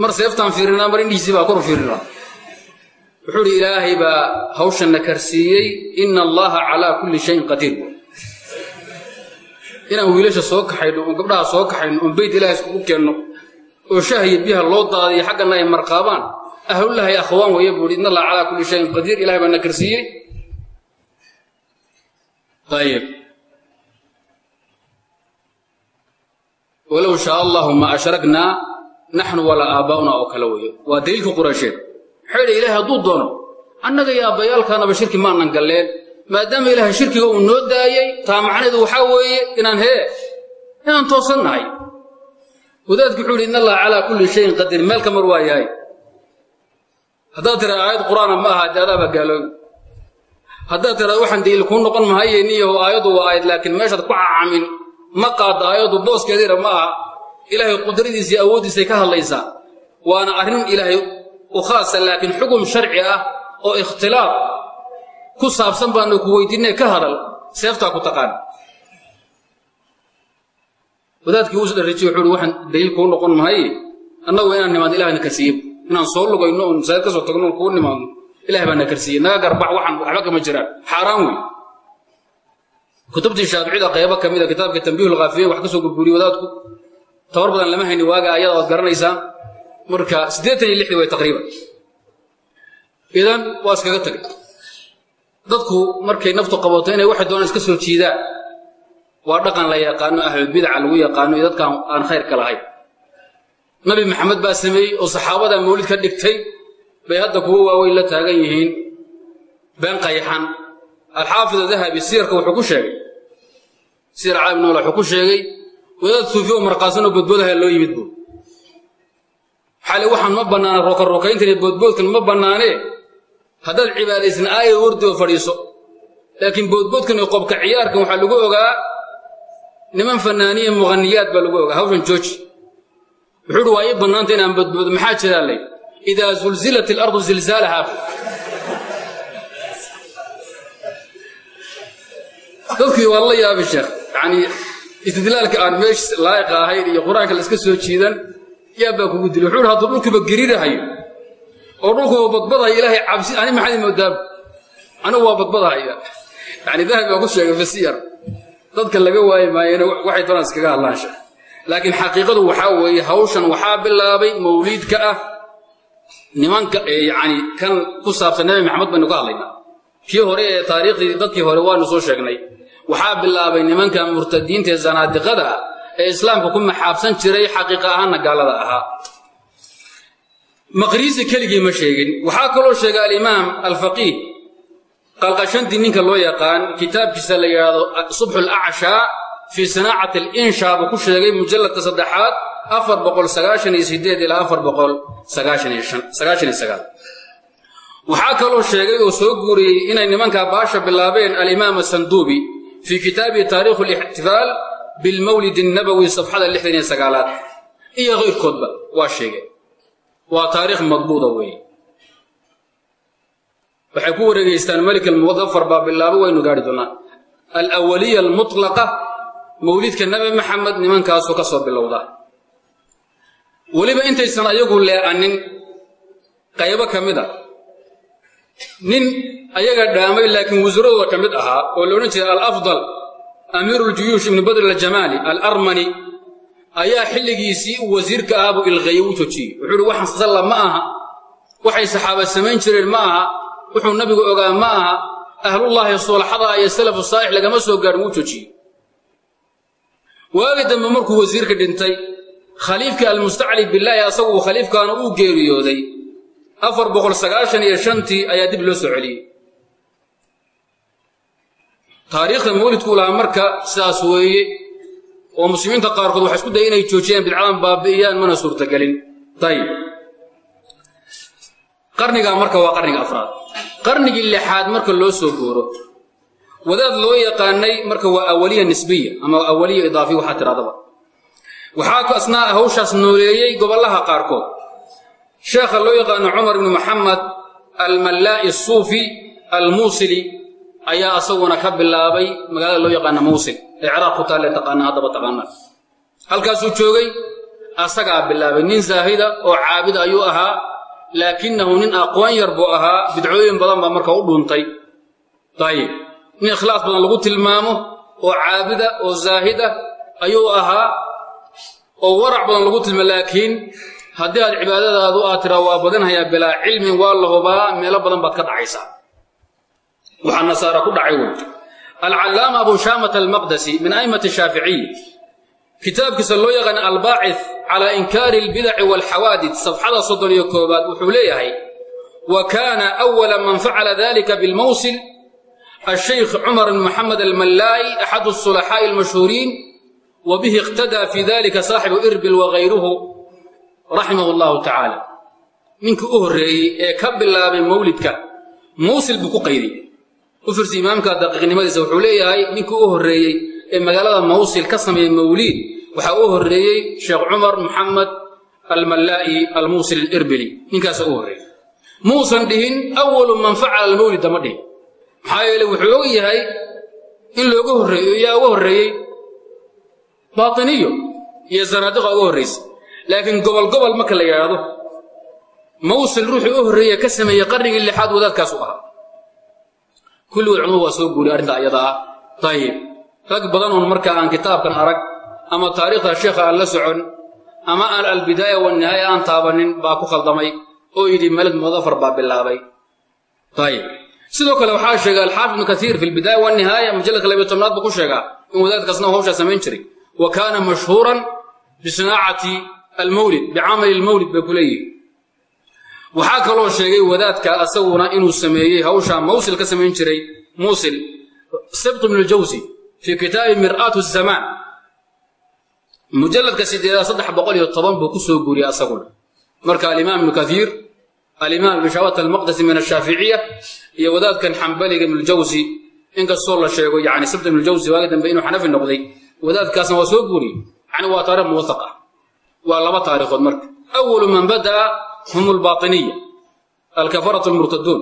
mar seeftaan fiirinaa mar indhihiisii baa koru fiirinaa. Wuxuu idhi ilaahay baa hawshanna karsiiyey ina allaha calaa kulli shayin qadiir. Inaan wiilasha soo kaxayno oon gabdhaha soo kaxayno oon beyt ilaah iskugu keenno oo shah iyo biyaha loo daadiyo xaggana ay marqaabaan. Ahlullahi akhwaan weeye buu ihi in allaha calaa kulli shayin qadiir. Ilahay baa na karsiiyey ayib walow shaa allahu ma ashraknaa naxnu walaa aabbaa'una oo kale weeye. Waa daliilka quraysheed. Waxay idhi ilahay hadduu doono annaga iyo aabbayaalkaanaba shirki maanan galleen. Maadaama ilaahay shirkiga uu noo daayey taa macnaheedu waxaa weeye inaan hee inaan toosannahay wadaadku wuxuu yidhi in allaha calaa kulli shayin qadiir. Meel ka mar waa yahay. Haddaad tira aayad qur'aana ma aha dee adaabaa gaaloobi haddaad tiraad waxaan daliil kuu noqon mahaye niyaho aayaddu waa aayad laakiin meeshaad ku cacamin ma qaadda aayaddu booskeediina ma aha. Ilaahay qudradiisa iyo awooddiisay ka hadlaysaa. Waana arrin ilaahay u khaasa laakiin xugum sharci ah oo ikhtilaaf ku saabsan baanu ku weydiinay ka hadal seeftaa ku taqaan wadaadkii uus dharrijiy wuxuu waxaan daliil kuu noqon mahaye annagu inaan nimaadno ilahay na karsiiye inaan soo lugayno oon masaajid ka tagno kuu nimaadno ilahay baa na karsiiyey. Naga garbax waxaan waxba kama jiraan xaaraan wey kutubtii shaaficida qaybo ka mida kitaabka tambiihulkhaafiyeyn wax ka soo wadaadku tabar badan lama hayni waaga ayada waad garanaysaan marka siddeetan iyo lixdii way taqriiban. Idan waa iskaga tagay. Dadku markay naftu qabato inay waxay doonaan iska soo jiidaan waa dhaqan la yaqaano ahlulbidaca lagu yaqaano iyo dadkaan aan khayrka lahayn. Nabi maxamed baa sameeyey oo saxaabadaa mawlid ka dhigtay bay hadda kuwo waaweyn la taagan yihiin been qayaxan alxaafid dahabi siyarka wuxuu ku sheegay siyar caalim nool wuxuu ku sheegay wadaad suufi oo marqaasanoo boodboodaha loo yimid buu. Xali waxaan ma bannaana rookarokayntan iyo boodboodkan ma bannaanee? Haddaad cibaadaysan aaya wardi oo fadhiiso laakiin boodboodkan iyo qobka ciyaarkan waxaa lagu ogaa niman fannaaniye mughaniyaad baa lagu ogaa hawshan jooji wuxuu uhi waa ii bannaanta inaan boodboodo maxaa jiraa lay idaa zulzilat ilardu zilzaalahaa dadkii waa la yaabi sheekh. Yacanii istidlaalka aan meesha laa'iqa ahayn iyo qur'aanka la iska soo jiidan yaa baa kugu dilay. Wuxuu uhi hadduu dhulkuba gerirahayo oo dhulkuba badbadahayo ilaahay cabsi ani maxaad moodaab anigu waa badbadahaya. Yacni dahabi baa ku sheegay fasiyar dadka laga waayi maayena waxay doonaan iskaga hadlaan sheekh laakiin xaqiiqadu waxaa weeye hawshan waxaa bilaabay mawliidka ah nimanka yacni kan ku saabsan nabi maxamed baynu ka hadlaynaa. Kii hore ee taariikhdii dadkii hore waanu soo sheegnay. Waxaa bilaabay nimanka murtadiinta ee zanaadiqada ah ee islaamka ku maxaabsan jiray xaqiiqa ahaanna gaalada ahaa. Maqriisi keligii ma sheegin. Waxaa kaloo sheegay alimaam alfaqiih qalqashandii ninka loo yaqaan kitaabkiisa la yidhaahdo subxu lacshaa fii sanaacati alinshaa buu ku sheegay mujalladka saddexaad afar boqol sagaashan iyo sideed ilaa afar boqol sagaashan iyo sagaashan iyo sagaal. Waxaa kaloo sheegay oo soo guuriyey inay nimankaa baasha bilaabeen alimaam asanduubi fii kitaabihi taariikhu lixtifaal bilmawlid annabowi safxada lixdan iyo sagaalaad. Iyo kayrkoodba waa sheegeen waa taariikh madbuuda weeye waxay ku wareegeystaan melik almudafar baa bilaabo waynu gaari doonaa. Alawaliya almutlaqa mawlidka nabi maxamed nimankaasuu ka soo bilowda. Weliba intaysan ayagu lee'anin qaybo ka mid a. Nin ayaga dhaamay laakiin wasuuradooda ka mid ahaa oo la odhan jiray alafdal amiiru ljuyuush ibnu badr aljamaali alarmani ayaa xilligiisii wasiirka ahaa buu ilqeeye u joojiyey wuxuu uhi waxaan salla ma aha waxay saxaaba samayn jireen ma aha wuxuu nabigu ogaa ma aha ahlullaahi suulaxada iyo salafu saalix lagama soo gaarin wuu joojiyey waagi dambe markuu wasiirka dhintay khaliifkii almustacli bilaahi asagu khaliifkaana uu geeriyooday. Afar boqol sagaashan iyo shantii ayaa dib loo soo celiyey. Taariikhda mawlidku lahaa marka sidaas weeye oo muslimiinta qaarkood waxay isku daya inay joojiyaan bidcadan baabi'iyaan mana suurtagelin. Ayib qarnigaa marka waa qarniga afraad. Qarnigii lixaad marka loo soo gooro wadaad loo yaqaanay marka waa awaliya nisbiya ama awaliya idaafiya waxaa tirahdaba waxaa asnaa hawshaas nooleeyey gobollaha qaarkood. Sheekha loo yaqaano cumar ibnu maxamed almallaa'i asuufi almuusili ayaa asaguna ka bilaabay magaalada loo yaqaana mawsil ee ciraaq ku taalle taqaana haddaba taqaana halkaasuu joogay asagaa bilaabay. Nin zaahida oo caabid ayuu ahaa laakinahu nin aqoon yar buu bidcooyin badan baa marka u dhuuntay ayib nin ikhlaas badan lagu tilmaamo oo caabida oo zaahida ayuu ahaa oo warac badan lagu tilmaamo laakiin haddii aad cibaadadaadu aad tiraa waa badanhayaa bilaa cilmin waa la hubaa meelo badan baad ka dhacaysaa. Waxaa nasaara ku dhacay wey alcallaama abu shaamat almaqdasi min a'immati shaaficiy kitaabkiisa loo yaqaan albaacif calaa inkaari albidaci waalxawaadid safxada soddon iyo koobaad wuxuu leeyahay wa kaana awala man facala dalika bilmawsil ashaykh cumar bn moxamed almallaa'i axadu asulaxaa'i almashhuuriin wa bihi iqtadaa fii dalika saaxibu irbil wagayruhu raximahu allahu tacaala ninkii u horreeyey ee ka bilaabay mawlidka mawsil buu ku qaydiyy u imaamka daqiiqnimadiisa wuxuu leeyahay ninkii u horreeyey ee magaalada mawsil ka sameeyey mawliid waxaa u horeeyey sheekh cumar maxamed almallaa'i almuusil alirbili. Ninkaasaa u horreeyey muusan dhihin awalu man facala almawlida ma dhihin. Maxaa yeele wuxuu og yahay in looga horreeyo yaa uga horreeyey baatiniyo iyo zanaadiqa uga horraysay laakiin gobol gobol marka la yidhaahdo mawsil ruuxuu u horreeye ka sameeyey qarnigii lixaad wadaadkaasu ahaa. Kulligood culmadu waa soo guuriy arrintaa iyada ah. Ayib rag badan marka aan kitaabkan arag ama taariikhda sheekha aan la socon ama aan albidaaya wannihaaya aan taabanin baa ku khaldamay oo yidhi malad mudafar baa bilaabay. Ayib sidoo kale waxaa sheega alxaafid ibnu kaiir fi lbidaaya wanihaaya mujalladka labiyo tobnaad buu ku sheegaa in wadaadkaasna hawshaa samayn jiray. Wa kaana mashhuuran bisinaacati almawlid bicamali lmawlid bay ku leeyihiin waxaa kaloo sheegay wadaadka asaguna inuu sameeyey hawshaa mawsil ka samayn jiray muusil sibt ibnu ljawsi fii kitaabi mir'aatu zamaan mujalladka sideedaad saddex boqol iyo toban buu ku soo guuriyey asaguna. Marka alimaam ibnu kaiir alimaam ibnu shawat almaqdasi min ashaaficiya iyo wadaadkan xambaliga ibnuljawsi inkastoo la sheego yani sibt ibnuljawsi waagi dambe inuu xanafi noqday wadaadkaasna waa soo guuriyey. Yani waa taarikh muwasaq ah. Waa laba taarikhood marka. Awalu man bada'a hum albaatiniya alkafaratu almurtaduun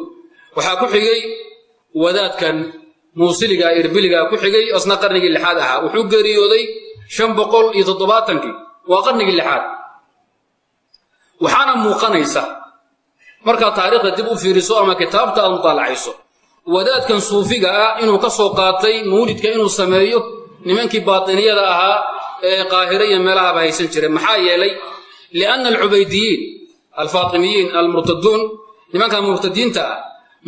waxaa ku xigay wadaadkan muusiliga irbiliga ku xigay isna qarnigii lixaad ahaa. Wuxuu geeriyooday shan boqol iyo toddobaatankii waa qarnigii lixaad. Waxaana muuqanaysa markaad taariikhda dib u fiiriso ama kitaabta aad mutaalacayso wadaadkan suufiga ah inuu ka soo qaatay mawlidka inuu sameeyo nimankii baatiniyada ahaa ee qaahira iyo meelahaba haysan jiray. Maxaa yeelay lianna alcubaydiyiin alfaatimiyiin almurtaduun nimankan murtadiinta ah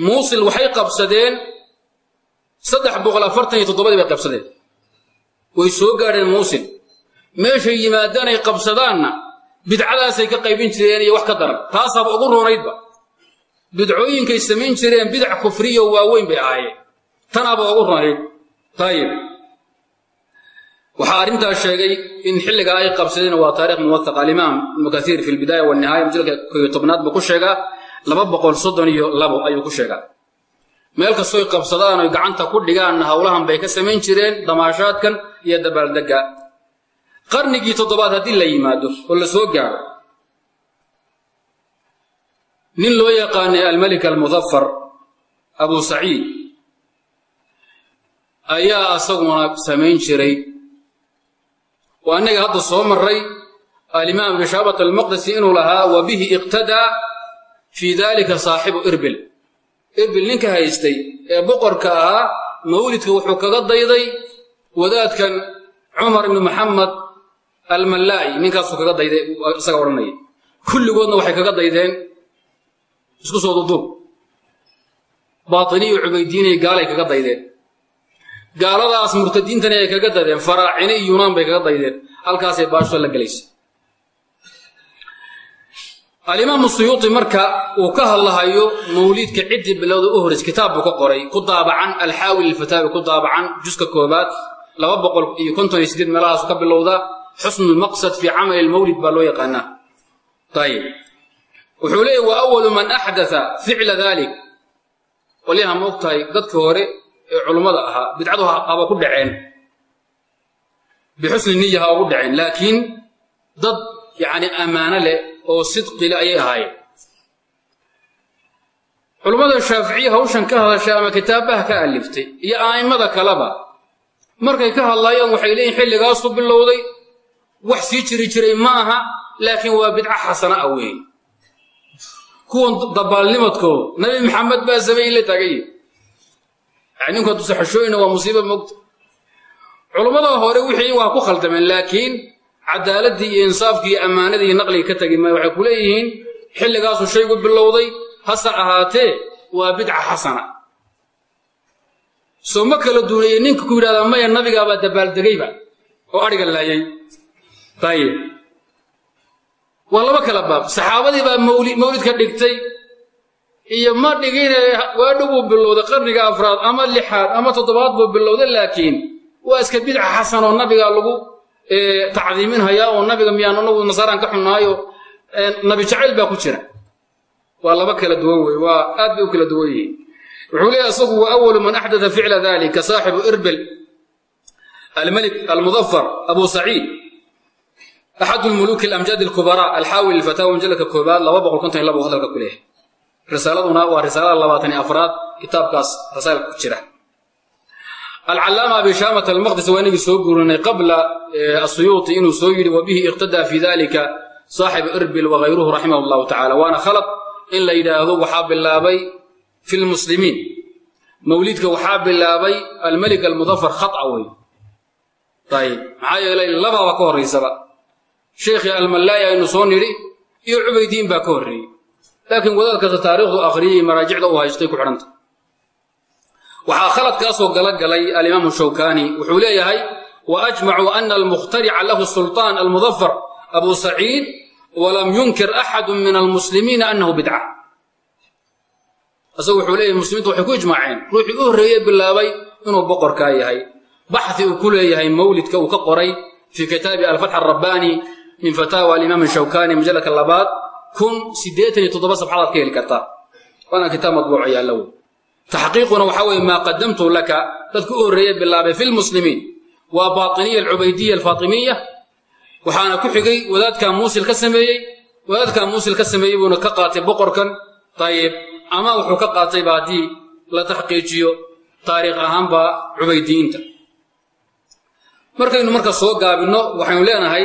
muusil waxay qabsadeen saddex boqol afartan iyo toddobadii bay qabsadeen way soo gaadheen muusil meeshay yimaadaanay qabsadaanna bidcadaasay ka qaybin jireen iyo wax ka daran. Taasaaba ugu roonaydba bidcooyinkay samayn jireen bidac kufriyo waaweyn bay ahaayeen. Tanaaba ugu ronayd ayib waxaa arrintaas sheegay in xilligaa ay qabsadeen waa taarikh muwathaq alimaam ibnu kaiir fi lbidaaya walnihaaya majalka koyo tobnaad buu ku sheegaa. Laba boqol soddon iyo labo ayuu ku sheegaa. Meel kastoy qabsadaan oy gacanta ku dhigaanna howlahan bay ka samayn jireen damaashaadkan iyo dabaaldegga qarnigii toddobaad haddii la yimaado oo la soo gaaro nin loo yaqaanay almelik almudafar abu saciid ayaa asaguna samayn jiray. Oo annaga hadda soo marray alimaam bishaabat almaqdisi inuu lahaa wa bihi iqtadaa fii dalika saaxibu irbil. Irbil ninka haystay ee boqorka ahaa mawlidka wuxuu kaga dayday wadaadkan cumar ibnu maxamed almallaa'i ninkaasuu kaga dayday isaga odhanaya kulligoodna waxay kaga daydeen isku soo duduub baatiniyo cubaydiinay gaalay kaga daydeen. Gaaladaas murtadiintani ay kaga daydeen faraacine yunaan bay kaga daydeen. Halkaasay baasho la gelaysa alimaamu suyuuti marka uu ka hadlahayo mawliidka ciddii bilowda u horeys kitaab buu ka qoray ku daabacan alxaawi lilfataawi ku daabacan juska koobaad laba boqol iyo konton iyo sideed meelahaasu ka bilowda xusnu lmaqsad fii camali lmawlid baa loo yaqaanaa. Ayib wuxuu leeyahy wa man axdaa ficla dalik qolyaha ma og tahay dadkii hore ee culummada ahaa bidcadu haba ku dhaceen. Bixusni niya ha ugu dhaceen. Laakiin dad yacni ammaano leh oo sidqile ayay ahaayeen. Culummada shaaficiya hawshan ka hadashay ama kitaabaha ka aliftay iyo a'immada kaleba markay ka hadlaayaan waxay leeyihiin xilligaasu bilowday. Wax sii jiri jiray ma aha laakiin waa bidco xasana ah weeye. Kuwan dabaalnimadkooda nabi maxamed baa sameeyey la yani ninku hadduusa xashooyna waa musiiba mogta culummada hore wixii waa ku khaldameen laakiin cadaaladii iyo insaafkii iyo ammaanadii naqliga ka tegi maayo waxay ku xilligaasuu shaygu bilowday hase ahaatee waa bidca xasana soo kala duunaye ninka ku yidhahdaa maya nabigaabaa dabaaldegayba oo adhiga laayay. Ayib waa laba kala baab. Saxaabadii baa mawlidka dhigtay iyo ma dhigine waadhow buu bilowday qarniga afraad ama lixaad ama toddobaad buu bilowday laakiin waa iska bidca xasan oo nabiga lagu tacdiiminhayaa oo nabiga miyaan anagu nasaaraan ka xunnaayo nabi jacayl baa ku jira. Waa laba kala duwan wey waa aad bay u kala duwan yihiin wuxuu leeyahy isagu wa awalu man axdaa ficla dalika saaxibu irbil almalik almudafar abu saciid axadu lmuluki alamjaad alkubaraa alxaawi lilfataawa majalladka koobaad laba hadalka ku leeyahay. Risaaladuna waa risaalada labaatan iyo afraad kitaabkaas rasaalka ku jira. Alcallaama abi shaamat almaqdis waa inagii soo guurinay qabla asuyuuti inuu soo yidhi wa bihi iqtadaa fi dalika saaxibu irbil wagayruhu raximah allahu tacala waana khalad in la yidhaahdo waxaa bilaabay fi lmuslimiin mawlidka waxaa bilaabay almelik almudafar khata wey ayib maxaa yeelay labaaba ka horraysaba sheekhii almallaaya aynu soo nidhi iyo cubaydiin baa ka horreeyey laakiin wadaad kasta taariikhdu akhriyay maraajicda u haystay ku xidhanta waxaa khaladkaasoo gala galay alimaamu shawkani wuxuu leeyahay wa ajmacuu ana almukhtarica lahu sulطaan almudafar abu saciid walam yunkir axadu min almuslimiina annahu bidca isagu wuxuu leeyahay muslimiintu waxay ku ijmaaceen. Ruuxii u horreeyey bilaabay inuu boqorkaa yahay. Baxi uu ku leeyahay mawlidka uu ka qoray fii kitaabi alfatx arabbaani min fataawa alimaam shawkani majalladka labaad kun siddeetan iyo toddoba sabxadaad ka heli kartaa. Waana kitaab madbuuco yaalla wey taxqiiquna waxaa weeye maa qadamtu laka dadku u horreeye bilaabay fi lmuslimiin waa baatiniya alcubaydiya alfaatimiya. Waxaana ku xigay wadaadkaa muusil ka sameeyey wadaadkaa muusil ka sameeyey buuna ka qaatay boqorkan. Ayib ama wuxuu ka qaatayba haddii la taxqiijiyo taariikh ahaanba cubaydiyiinta. Markaynu marka soo gaabinno waxaynu leenahay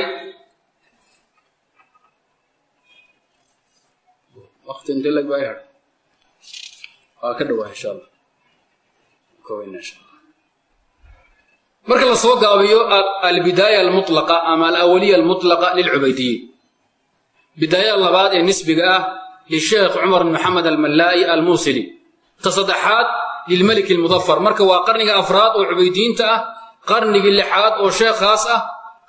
marka la soo gaabiyo albidaaya almutlaqa ama alawaliya almutlaqa lilcubaydiyiin. Bidaayada labaad ee nisbiga ah lisheekh cumar bn maxamed almallaa'i almuusili ta saddexaad lilmelik almudafar marka waa qarniga afraad oo cubaydiyiinta ah qarnigii lixaad oo sheekhaas ah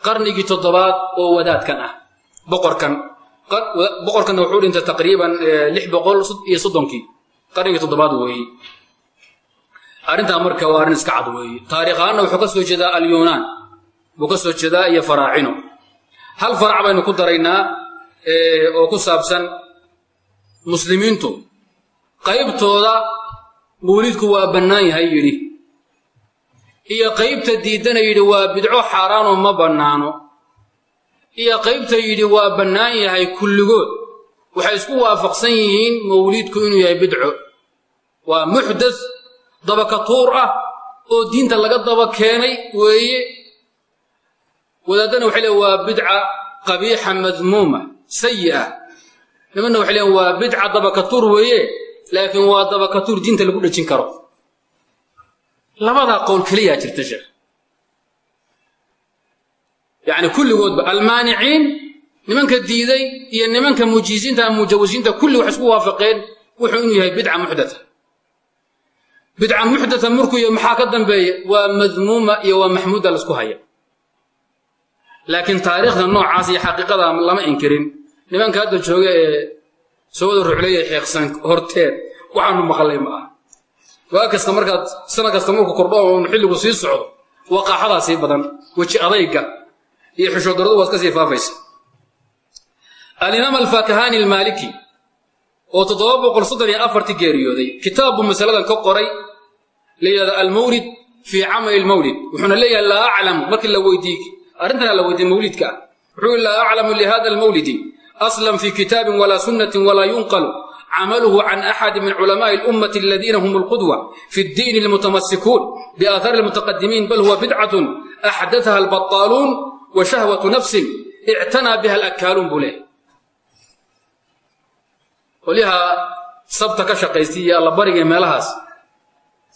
qarnigii toddobaad oo wadaadkan ah boqorkan boqorkana wuxuu dhintay taqriiban lix boqol iyo soddonkii qarnigii toddobaad weeye arrintaa marka waa arrin iska cad weeye taarikh ahaanna wuxuu ka soo jeedaa alyunaan buu ka soo jeedaa iyo faraacino hal farac baynu ku daraynaa oo ku saabsan muslimiintu qaybtooda mawlidku waa bannaan yahay yidhi. Iyo qaybta diiddana yidhi waa bidco xaaraanoo ma bannaano. Iyo qaybta yidhi waa bannaan yahay kulligood. Waxay isku waafaqsan yihiin mawlidku inuu yahay bidco. Waa muxdas dabaka tuur ah oo diinta laga daba keenay weeye. Wadaaddana waxay leen waa bidca qabiixa madmuuma sayi'a nimanna waxay leen waa bidca dabaka tuur weeye laakiin waa dabaka tuur diinta lagu dhejin karo. Labadaa qowl keliyaa jirta sheekh. Yacni kulligoodba almaaniciin nimanka diiday iyo nimanka mujiisiinta ama mujawisiinta kulli waxay isku waafaqeen wuxuu inuu yahay bidca muxdata bidca muxdata yahay maxaa ka dambeeya waa madmuuma iyo waa maxmuuda la isku haya. Laakiin taariikhda noocaas iyo xaqiiqada lama inkirin nimanka hadda jooga ee sawada rucleya xeeqsan horteed waxaanu maqlay ma ah waa kasta markaad sana kasta markuu kordho oon xilligu sii socdo waqaaxadaa sii badan weji adayga iyo xishodaradu waad ka sii faafaysa. Alimaam alfaakahani almaaliki oo toddoba boqol soddon iyo afartii geeriyooday kitaab masaladan ka qoray la yidhahda almawlid fii camali lmawlid wuxuuna leeyahay laa aclamu markii la weydiiy arrintana la weydiiy mawlidka ah wuxuu laa aclamu lihada almawlidi aslan fi kitaabin walaa sunnatin walaa yunqalu camaluhu can axadi min culamaai اlummati aladiina hum اlqudwa fi اddiini اlmutamasikuun biaahaari اlmutaqadimiin bal huwa bidcatun axdathaha albaطaaluun wa shahwatu nafsin ictanaa biha alakkaaluun buu leehay qolyaha sabta ka shaqaystay iyo allabariga meelahaas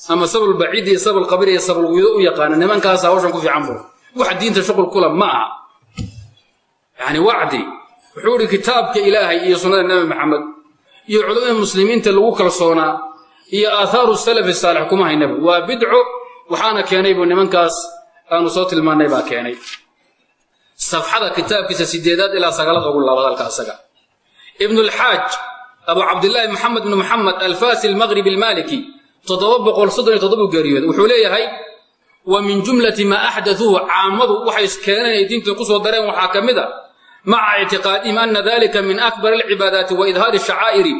ama sabulbaciid iyo sabulqabir iyo sabulwido u yaqaana nimankaasa hawshan ku fiican buu wax diinta shuqul kula ma aha yani wacdi wuxuu idhi kitaabka ilaahay iyo sunnada nebi maxamed iyo culamada muslimiinta lagu kalsoonaa iyo aahaaru salafi saalix kuma haynaba waa bidco waxaana keenay buu nimankaas aanu soo tilmaannay baa keenay. Safxada kitaabkiisa sideedaad ilaa sagaalad ugu laabad halka asaga ibnulxaaj abu cabdillaahi maxamed bnu maxamed alfasi almaqribi almaliki geeriyooday. Wuxuu leeyahay wa min jumlati maa axdatuuhu caamadu waxay keeneen ay diinta ku soo dareen waxaa ka mid a maca ictiqaadihim ana dalika min akbar alcibaadaati wa idhaari shacaa'iri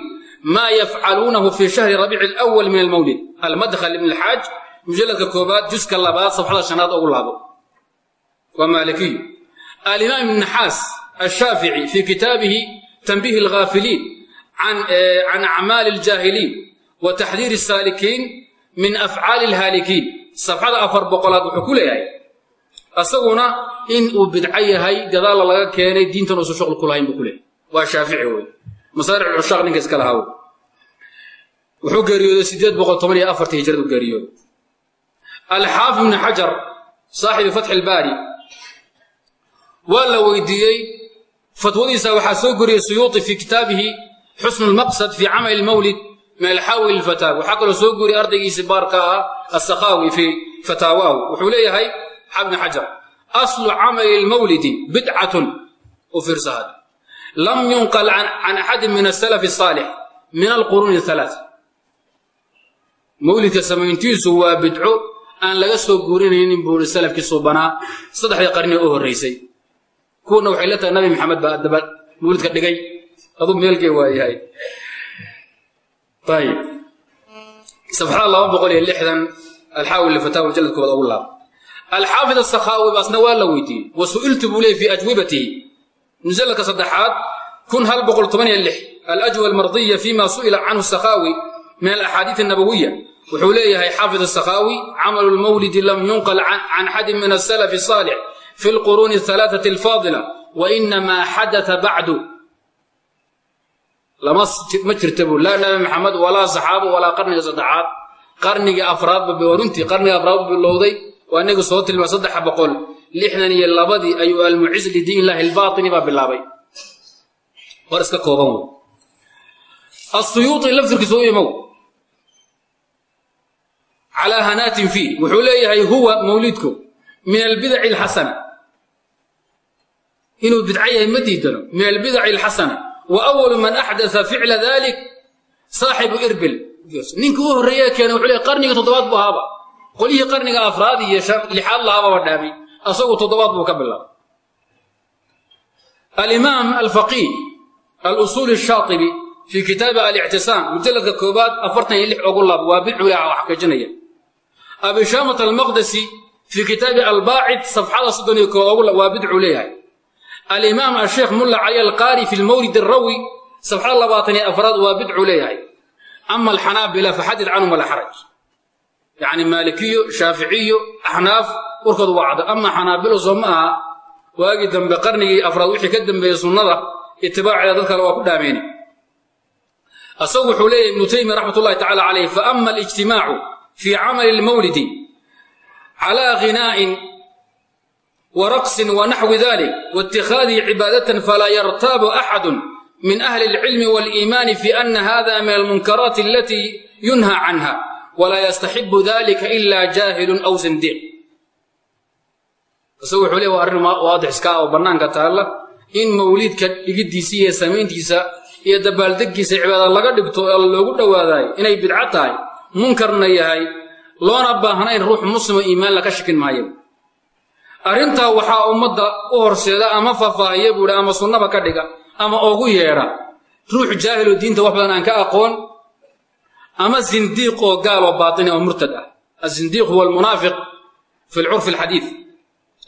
maa yafcaluunahu fi shahri rabiici alawal min almawlid almadkhal ibn alxaaj mujalladka koobaad juska labaad safxada shanaad ugu laabo waa maalikiyu alimaam ibn naxaas ashaafici fii kitaabihi tanbihi alghaafiliin can acmaali aljaahiliin wa taxdiiri asaalikiin min afcaali alhaalikiin safxada afar boqolaad wuxuu ku leeyahay asaguna in uu bidco yahay gadaalla laga keenay diintan uusan shuql ku lahayn buu ku leeyahay. Waa shaafici wey masaaric cushaaq ninka iska lahaa wey wuxuu geeriyooday sideed boqol toban iyo afartii hijradu geeriyooday alxaafid ibni xajar saaxibu fatxi ilbaari waa la weydiiyey fatwadiisa waxaa soo goriyey suyuuti fii kitaabihi xusnu lmaqsad fii camali lmawlid min alxaawi lfataawi waxaa kaloo soo goriyey ardaygiisi baarka ah asakaawi fii fataawaahu wuxuu leeyahay xaafid ibni xajar aslu camali lmawlidi bidcatun u fiirsahad. Lam yunqal can axadin min asalafi asaalix min alquruuni alaaث mawlidka samayntiisu waa bidco aan laga soo guurinaynin buuri salafkii suubanaa saddexdii qarni u horraysay kuwana waxay la tahay nabi maxamed baa adaba mawlidka dhigay. Aduu meelkay waayahay ayib safxada laba boqol iyo lixdan alxaawi lfataawa jalad koobaad ugu laab alxaafid asakhaawi baasna waa la weydiiyey wa su'iltu buu leeyay fii ajwibatihi mujalladka saddexaad alajwa almardiya fima su'ila canhu sakhaawi min alaxaadiid annabawiya wuxuu leeyahay xaafid asakhaawi camalu lmawlidi lam yunqal can xadin min asalafi asaalix fi lquruuni alhalaaثati alfaadila wa inamaa xadata bacdu ma jirta buu laa nabi maxamed walaa saxaabo walaa qarniga saddexaad qarnigii afraadba runtii qarniga afraad bu bilowday waa inagu soo tilmaa saddex boqol lixdan iyo labadii ayuu almuciz lidiin illahi albaatini baa bilaabay. War iska kooban wey asuyuuطi laftirkiisa u imow. Calaa hanaatin fiih wuxuu leeyahay huwa mawlidku min albidaci alxasana inuu bidco yahay ma diidano. Min albidaci alxasana wa awalu man axdaa ficla dalik saaxibu irbil. Ninkii u horreeye keenay wuxuu leey qarnigii toddobaad buu ahaaba qolyihii qarniga afraad iyo lixaad lahaababa dhaamay. Asagu toddobaad buu ka bilaabay. Alimaam alfaqiih alusuuli ashaatibi fii kitaabi alictisaam mujalladka koobaad afartan iyo lix ogu laab waa bidcula wax xaqiijinaya abi shaamat almaqdasi fii kitaabi albaacid safxada soddon iyo koob ogu waa bidcu leeyahay. Alimaam asheekh mulla cali alqaari fi lmawlid alrawi safxada labaatan iyo afraad waa bidcu leeyahay. Ama alxanaabila faxadid canhum wala xaraj yacni maalikiyo shaaficiyo axnaaf warkoodu waa cadda ama xanaabilo soo ma aha waagii dambe qarnigii afraad wixii ka dambeeyey sunnada itibaaceeda dad kale waa ku dhaameyna asagu wuxuu leeyahy ibnu taymiya raxmat ullahi tacala calayh faama alijtimaacu fii camali lmawlidi calaa ghina'in ورقص ونحو ذلك واتخاذه عبادة فلا يرتاب أحد من أهل العلم والإيمان في أن هذا من المنكرات walaa yastaxibu dalika ilaa jaahilun aw sindiiq isagu wuxuu le waa arrin waadix iska ah oo bannaanka taalla. In mawliidka dhigidiisa iyo samayntiisa iyo dabaaldegiisa cibaada laga dhigto oo loogu dhowaadaay inay bidca tahay munkarna yahay loona baahnayn ruux muslimo iimaanla ka shakin maayo. Arrintaa waxaa ummadda u horseeda ama faahfaahiya buuhi ama sunnaba ka dhiga ama ogu yeedha ruux jaahiloo diinta wax badan aan ka aqoon ama zindiiq oo gaal oo murtad ah. Azindiiq huwa almunaafiq fi lcurfi alxadiid.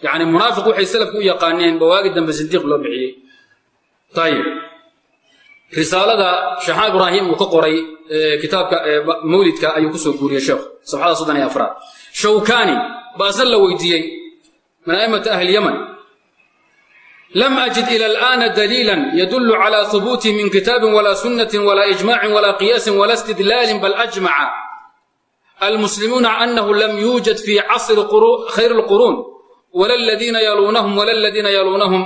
Yacni munaafiq waxay salafku u yaqaaneen bawaagi dambe zindiiq loo bixiyey. Ayib risaalada sheekhaan ibraahim uu ka qoray kitaabka mawlidka ayuu ku soo guuriyey sheekhu safxada soddon iyo afraad. Shawkani baasan la weydiiyey من lm ajid ila alana daliila yadulu cala hubuuti min kitaabin walaa sunati walaa ijmacin walaa qiyaasin walaa istidlaalin bal ajmaca almuslimuuna anahu lam yuujad fii casri khayr اlquruun wala ladiina yaluunahum wala ladiina yaluunahum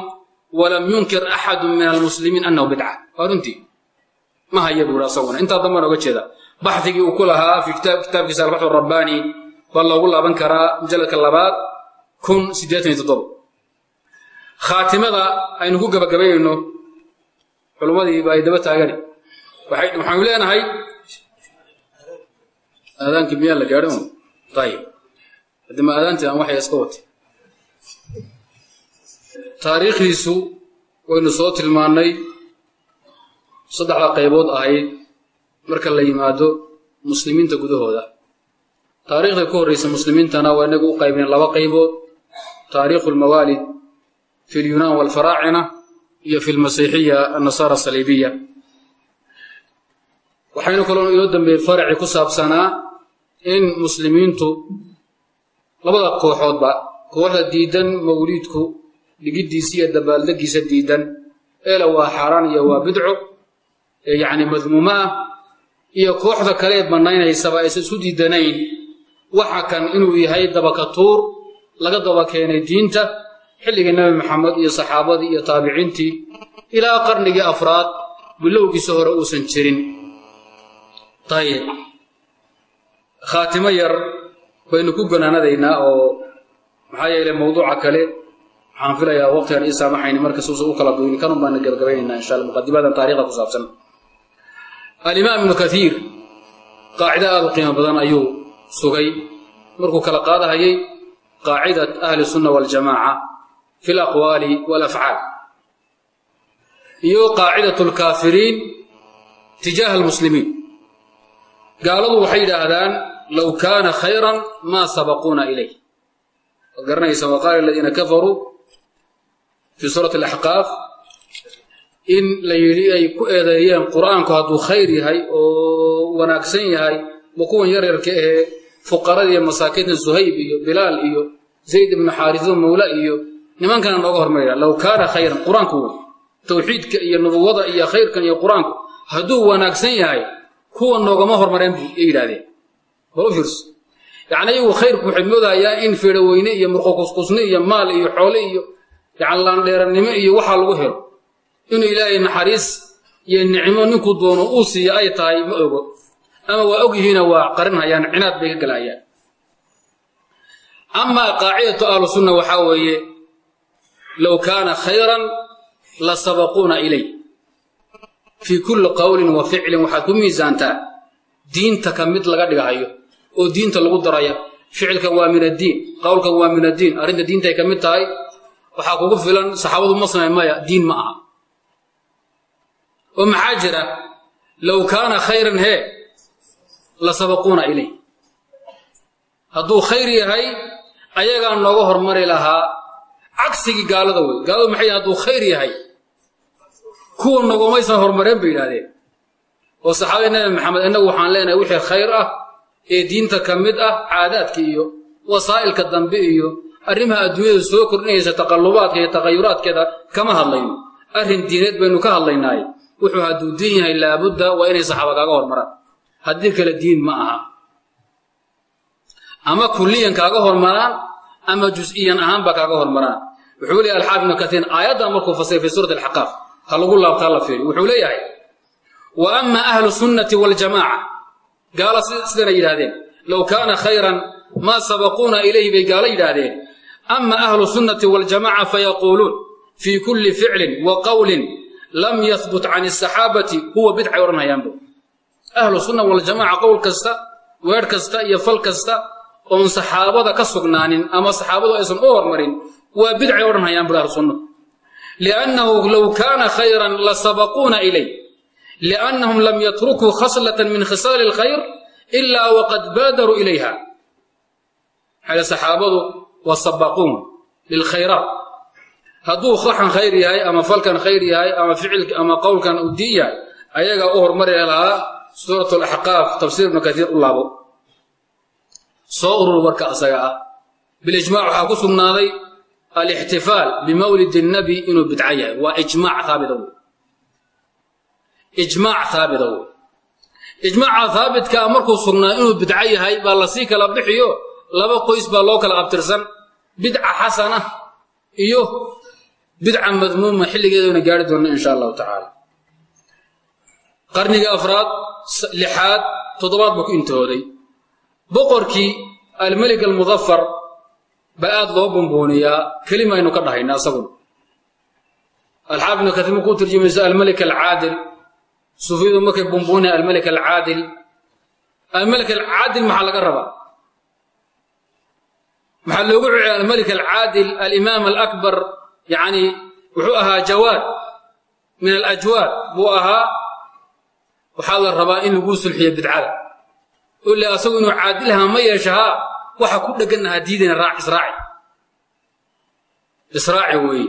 walam yunkir axadu min almuslimiin anahu bidca waa runtii ma haya buui asaguna intaa dambana oga jeeda baxdigii uu ku lahaa fii kitaabkiisa albaxu rabbani baa loogu laaban karaa mujaladka labaad kun sideetan iyo toddoba khaatimada aynu ku gabagabaynayno culummadii ba ay daba taagani. Waxaanu leenahay aadaankii miyaa la gaadhi un ayib haddii ma aadaantii aan waxay iska watay taariikhdiisu waynu soo tilmaannay saddexda qaybood ahayd marka la yimaado muslimiinta gudahooda. Taariikhda ku horraysa muslimiintana waa inagu u qaybnay laba qaybood. Taariikhu fi lyunaan walfaraacina iyo fi lmasiixiya annasaara asaliibiya waxaynu kaloo inoo dambeeyey faracii ku saabsanaa in muslimiintu labada kooxoodba kooxda diidan mawliidku dhigiddiisa iyo dabaaldeggiisa diidan eela waa xaaraan iyo waa bidco ee yacni madmuumo ah iyo kooxda kalee bannaynaysaba aysan isu diidanayn waxa kan inuu yahay dabakatuur laga daba keenay diinta xilligii nebi maxamed iyo saxaabadii iyo taabiciintii ilaa qarnigii afraad bilowgiisa hore uusan jirin. Ayib khaatimo yar baynu ku gonaanadaynaa oo maxaa yeelay mawduuca kale waxaan filayaa waqtigan ii saamaxayni markas uusan u kala goyni. Kanun baana gabagabaynaynaa insha alla muqadimadan taarikhda ku saabsan. Alimaam ibnu kathiir qaacida aada u qiimo badan ayuu sugay. Markuu kala qaadahayay qaacidat ahli sunna waljamaaca fi alaqwaali walafcaal iyo qaacidat lkaafiriin tijaaha almuslimiin. Gaaladu waxay yidhaahdaan low kaana khayran maa sabaquuna ilayh. Waad garanaysa waqaala aladiina kafaruu fii suurati alaxqaaf in la yidhi ay ku eedeeyeen qur'aanku hadduu khayr yahay oo wanaagsan yahay ma kuwan yaryarka ahee fuqarada iyo masaakiinta suhayb iyo bilaal iyo zayd ibnu xaariso mawla iyo nimankana nooga hormaraya low kaana khayran qur'aanku wey tawxiidka iyo nubuwada iyo khayrkan iyo qur'aanku hadduu wanaagsan yahay kuwa noogama hormareen bu ay yidhahdeen bal u fiirso yacni iyagu khayrku waxay moodayaan in feedhoweyne iyo murqokuskusne iyo maal iyo xoole iyo yani laandheerannimo iyo waxaa lagu helo inuu ilaahay naxariis iyo nicmo ninkuu doono uu siiya ay tahay ma ogo ama waa og yihiina waa qarinhayaan cinaad bay ka galahayaan amaa qaacidatu ahlu sunna waxaa weeye low kaana khayran la sabaquuna ilay fii kulli qowlin wa ficlin waxaad ku miisaantaa diinta ka mid laga dhigahayo oo diinta lagu daraya ficilkan waa min addiin qowlkan waa min addiin arrinta diintay ka mid tahay waxaa kugu filan saxaabadu ma samay maya diin ma aha oo maxaa jira low kaana khayran hee la sabaquuna ilay hadduu khayr yahay ayagaa nooga hormari lahaa cagsigii gaalada wey gaaladu maxay hadduu khayr yahay. Kuwa nogomaysan horumareen bay yidhahdeen oo saxaabada nabi maxamed innagu waxaan leenahay wixii khayr ah ee diinta ka mid ah caadaadka iyo wasaa'ilka dambe iyo arrimaha adduunyada soo kordhinaysa taqallubaadka iyo taqayuraadkeeda kama hadlayno. Arrin diineed baynu ka hadlaynaaye wuxuu hadduu diin yahay laabudda waa inay saxaaba kaaga hormaraan. Haddii kale diin ma aha. Ama kulliyan kaaga hormaraan ama jus'iyan ahaanba kaaga hormaraan wuxuu leeyahay alxaafid ibnu katiir aayaddan markuu fasiray fi suurati alxaqaaf ha lagu laabtaa la fiiriyo. Wuxuu leeyahay wa ama ahlu sunnati waljamaaca gaala sidana yidhahdeen low kaana khayran maa sabaquuna ilayhi bay gaalo yidhaahdeen. Ama ahlu sunnati waljamaca fayaquuluun fii kulli ficlin wa qowlin lam yahbut can asaxaabati huwa bidcay odhanhayaanbu ahlu sunna waljamaca qowl kasta weedh kasta iyo fal kasta oon saxaabada ka sugnaanin ama saxaabadu aysan u hormarin waa bidcay odhanhayaan buri ahlu sunna liannahu low kaana khayran la sabaquuna ilay. Liannahum lam yatrukuu khaslatan min khisaali alkhayr ilaa waqad baadaruu ilayha. Maxaa saxaabadu waa sabaquun lilkhayraat hadduu waxan khayr yahay ama falkan khayr yahay ama ficilka ama qowlkan yahay ayagaa u hormari lahaa suurat alaxqaaf tafsiir ibnu katiir u warka asaga ah. Bilijmac waxaa ku sugnaaday alixtifaal bimawlid الnabi inuu bidco yahay waa ijmac haabita wey ijmaac haabita wey ijmaaca haabitkaa markuu sugnaa inuu bidco yahay baa la sii kala bixiyo laba qoys baa loo kala abtirsan bidca xasana iyo bidca madmuuma xilligeedana gaari doonna in sha allahu tacaala qarnigii afraad lixaad toddobaad buu ku intihooday boqorkii almelik almudafar baa aad loo bumbuuniyaa kelima ka dhahayna asaguna alxaafid ibnu markuu turjumayso almelik alcaadil. Sufiyadu markay bumbuuniya almelik alcaadil. Almelik alcaadil maxaa laga rabaa? Maxaa loogu celiya almelik alcaadil alimaam alakbar? Yacni wuxuu ahaa jawaad min alajwaad. Buu ahaa waxaa la rabaa in laguu sulxiyo bidcada. Ole asagu inuu caadilaha ma yeeshahaa waxa ku dheganahaa diidayna raac israaci. Israaci weeye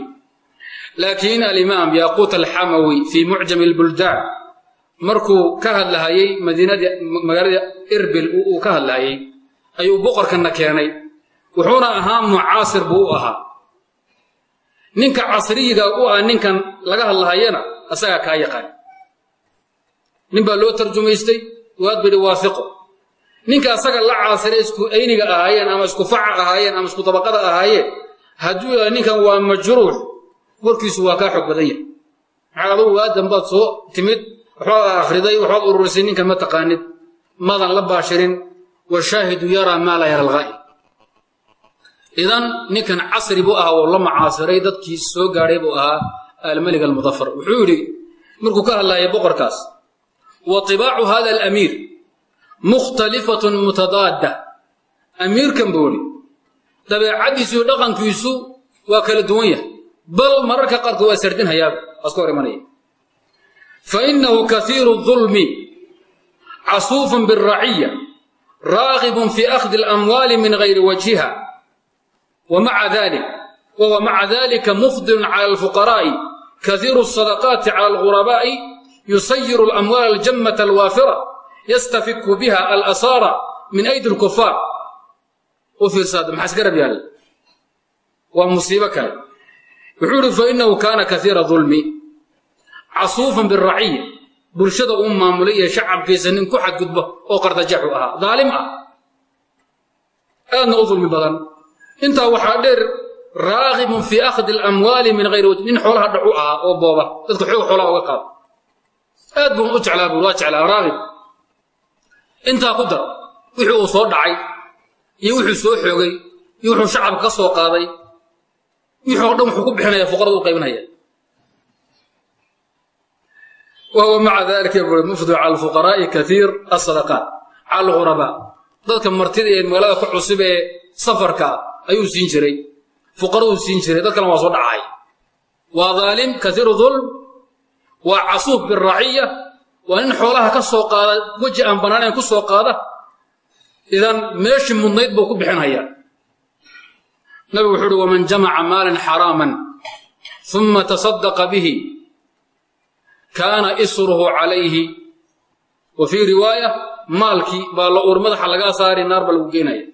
laakiin alimaam yaquut alxamawi fii mucjami albuldaan markuu ka hadlahayey madiinadii magaalada irbil uu ka hadlahayey ayuu boqorkanna keenay. Wuxuuna ahaa mucaasir buu u ahaa. Ninka casriyiga u ah ninkan laga hadlahayana asagaa kaa yaqaan nin baa loo tarjumaystay waad bidhi waafiqo ninka asaga la caasiray isku ayniga ahaayeen ama isku faca ahaayeen ama isku dabaqada ahaayeen hadduu yahay ninkan waa majruux warkiisu waa kaa xog badan yahay. Maxaa adugu waadan baad soo timid waxbaad akhriday waxbaad ururisay ninkan ma taqaanid. Maadan la baashirin washaahidu yaraa maa laa yara alghaa'ib. Idan ninkan casri buu ahaa oo la macaasiray dadkii soo gaadhay buu ahaa almelig almudafar wuxuu yidhi markuu ka hadlaayay boqorkaas wa tibaacu hada alamiir mukhtalifatun mutadaadda amiirkan buu idhi dabeecaddiisu iyo dhaqankiisu waa kala duwan yahay bal mararka qaarkood waa sardinhayaaba aska hor imanaya fa innahu kaiiru dulmi casuufun biاlraciya raagibun fii akhdi اlamwaali min gayri wajhiha wmaca dalik wahuwa maca dalika mufdirun cala alfuqaraa'i kaiiru الsadaqaati cala algurabaa'i yusayiru اlamwaal aljammata alwaafira yastafiku biha alasaara min aydi اlkufaar u fiirsaada maxaa isgarab yaalla waa musiibo kale. Wuxuu ihi fainahu kaana kaiira dulmi casuufan biraciya bulshada uu maamulay iyo shacabkiisa nin ku xadgudba oo qardajaxu ahaa. Daalim ah. Aadna u dulmi badan. Intaa waxaa dheer raagibun fii akhdi alamwaali min hayri wajh nin xoolaha dhacu ahaa oo booba dadka xoog xoolaha uga qaado. Aad buu u jeclaa buu waa jeclaa raagib intaa ku dar wixii uu soo dhacay iyo wuxuu soo xoogay iyo wuxuu shacabka ka soo qaaday wixii oo dhan wuxuu ku bixinaya fuqarada u qaybinaya. Wahuwa maca dalika bui cala alfuqaraa'i kaiir asadaqaat cala alghurabaa dadka martida ee magaalada ku cusub ee safarka ayuu siin jiray fuqaraduu siin jiray dadkana waa soo dhacay. Waa daalim kaiiru dulm waa casuuf biraciya waa nin xoolaha ka soo qaada weji aan bannaanayn ku soo qaada idan meeshii mudnayd buu ku bixinhayaa nabigu wuxuu uhi waman jamaca maalan xaraaman uma tasadaqa bihi kaana isruhu calayhi. Wa fii riwaaya maalkii baa la uur madaxa lagaa saari naar baa lagu geenaya.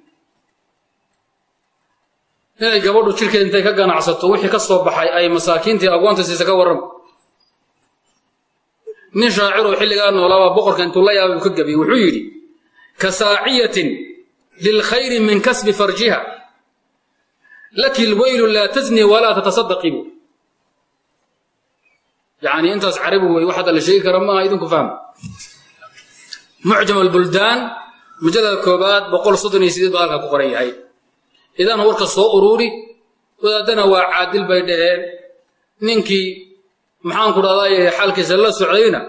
Inay gabadhu jirkeed intay ka ganacsato wixii ka soo baxay ay masaakiintii agoonta siisa ka warram nin shaaciroo xilligaa noolaabaa boqorka intuu la yaaba uu ka gabiyey. Wuxuu yidhi ka saaciyatin lilkhayri min kasbi farjiha. Laki lweylu laa tazni walaa tatasadaqi bu yani intaas carabi wey wax hadda la sheegi kara maaha idinku fahma mucjam albuldaan mujallada koobaad boqol soddon iyo sideed baa ku qoran yahay. Idan warka soo uruuri wadaadana waa caadil bay dhaheen. Ninkii maxaan ku dhahday xaalkiisa la socdayna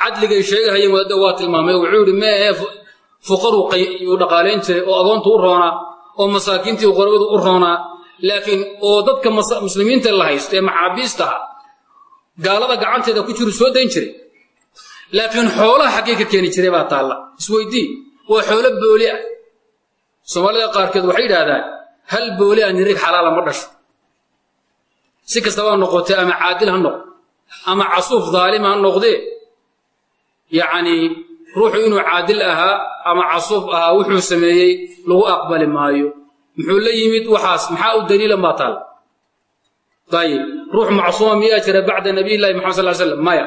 cadligay sheegahayeen wadaadda waa tilmaamay. Wuxuu yidhi meehe fuqaruu uu dhaqaalayn jiray oo agoontu u roonaa oo masaakiintii qorabadu u roonaa laakiin oo dadka muslimiinta la haysto ee maxaabiista ah gaalada gacanteeda ku jiru soo dayn jiray. Laakiin xoolaha xaggee ka keeni jiray baa taalla. Isweydii waa xoolo booli ah. Soomaalida qaarkeed waxay yidhaahdaan hal booli ah nirig xalaala ma dhasho. Si kastabaa noqotee ama caadil ha noqdo ama casuuf daalima ha noqdee yacnii ruuxu inuu caadil ahaa ama casuuf ahaa wuxuu sameeyey lagu aqbali maayo. Muxuu la yimid waxaas maxaa u daliila maa taal? Ayib ruux macsuuma miyaa jira bacda nabiy llahi maxamed sal slam maya.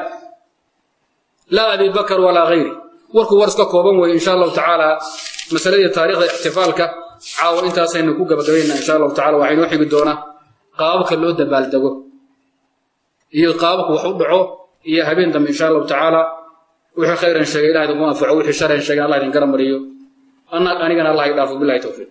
Laa abi bakar walaa hayri warkuu war iska kooban weeye insha allahu tacaala. Masaladii taarikhda ixtifaalka caawa intaasaynu ku gabagabaynaa insha allahu tacala waxaa inoo xigi qaababka loo dabaaldego iyo qaababka wax u dhaco iyo habeen dambe insha allahu tacaala wixii khayran sheegay ilaha idinku anfaco wixii sharan sheegay allah idin gara mariyo. Anigana allah idhaafo bilahi towfiiq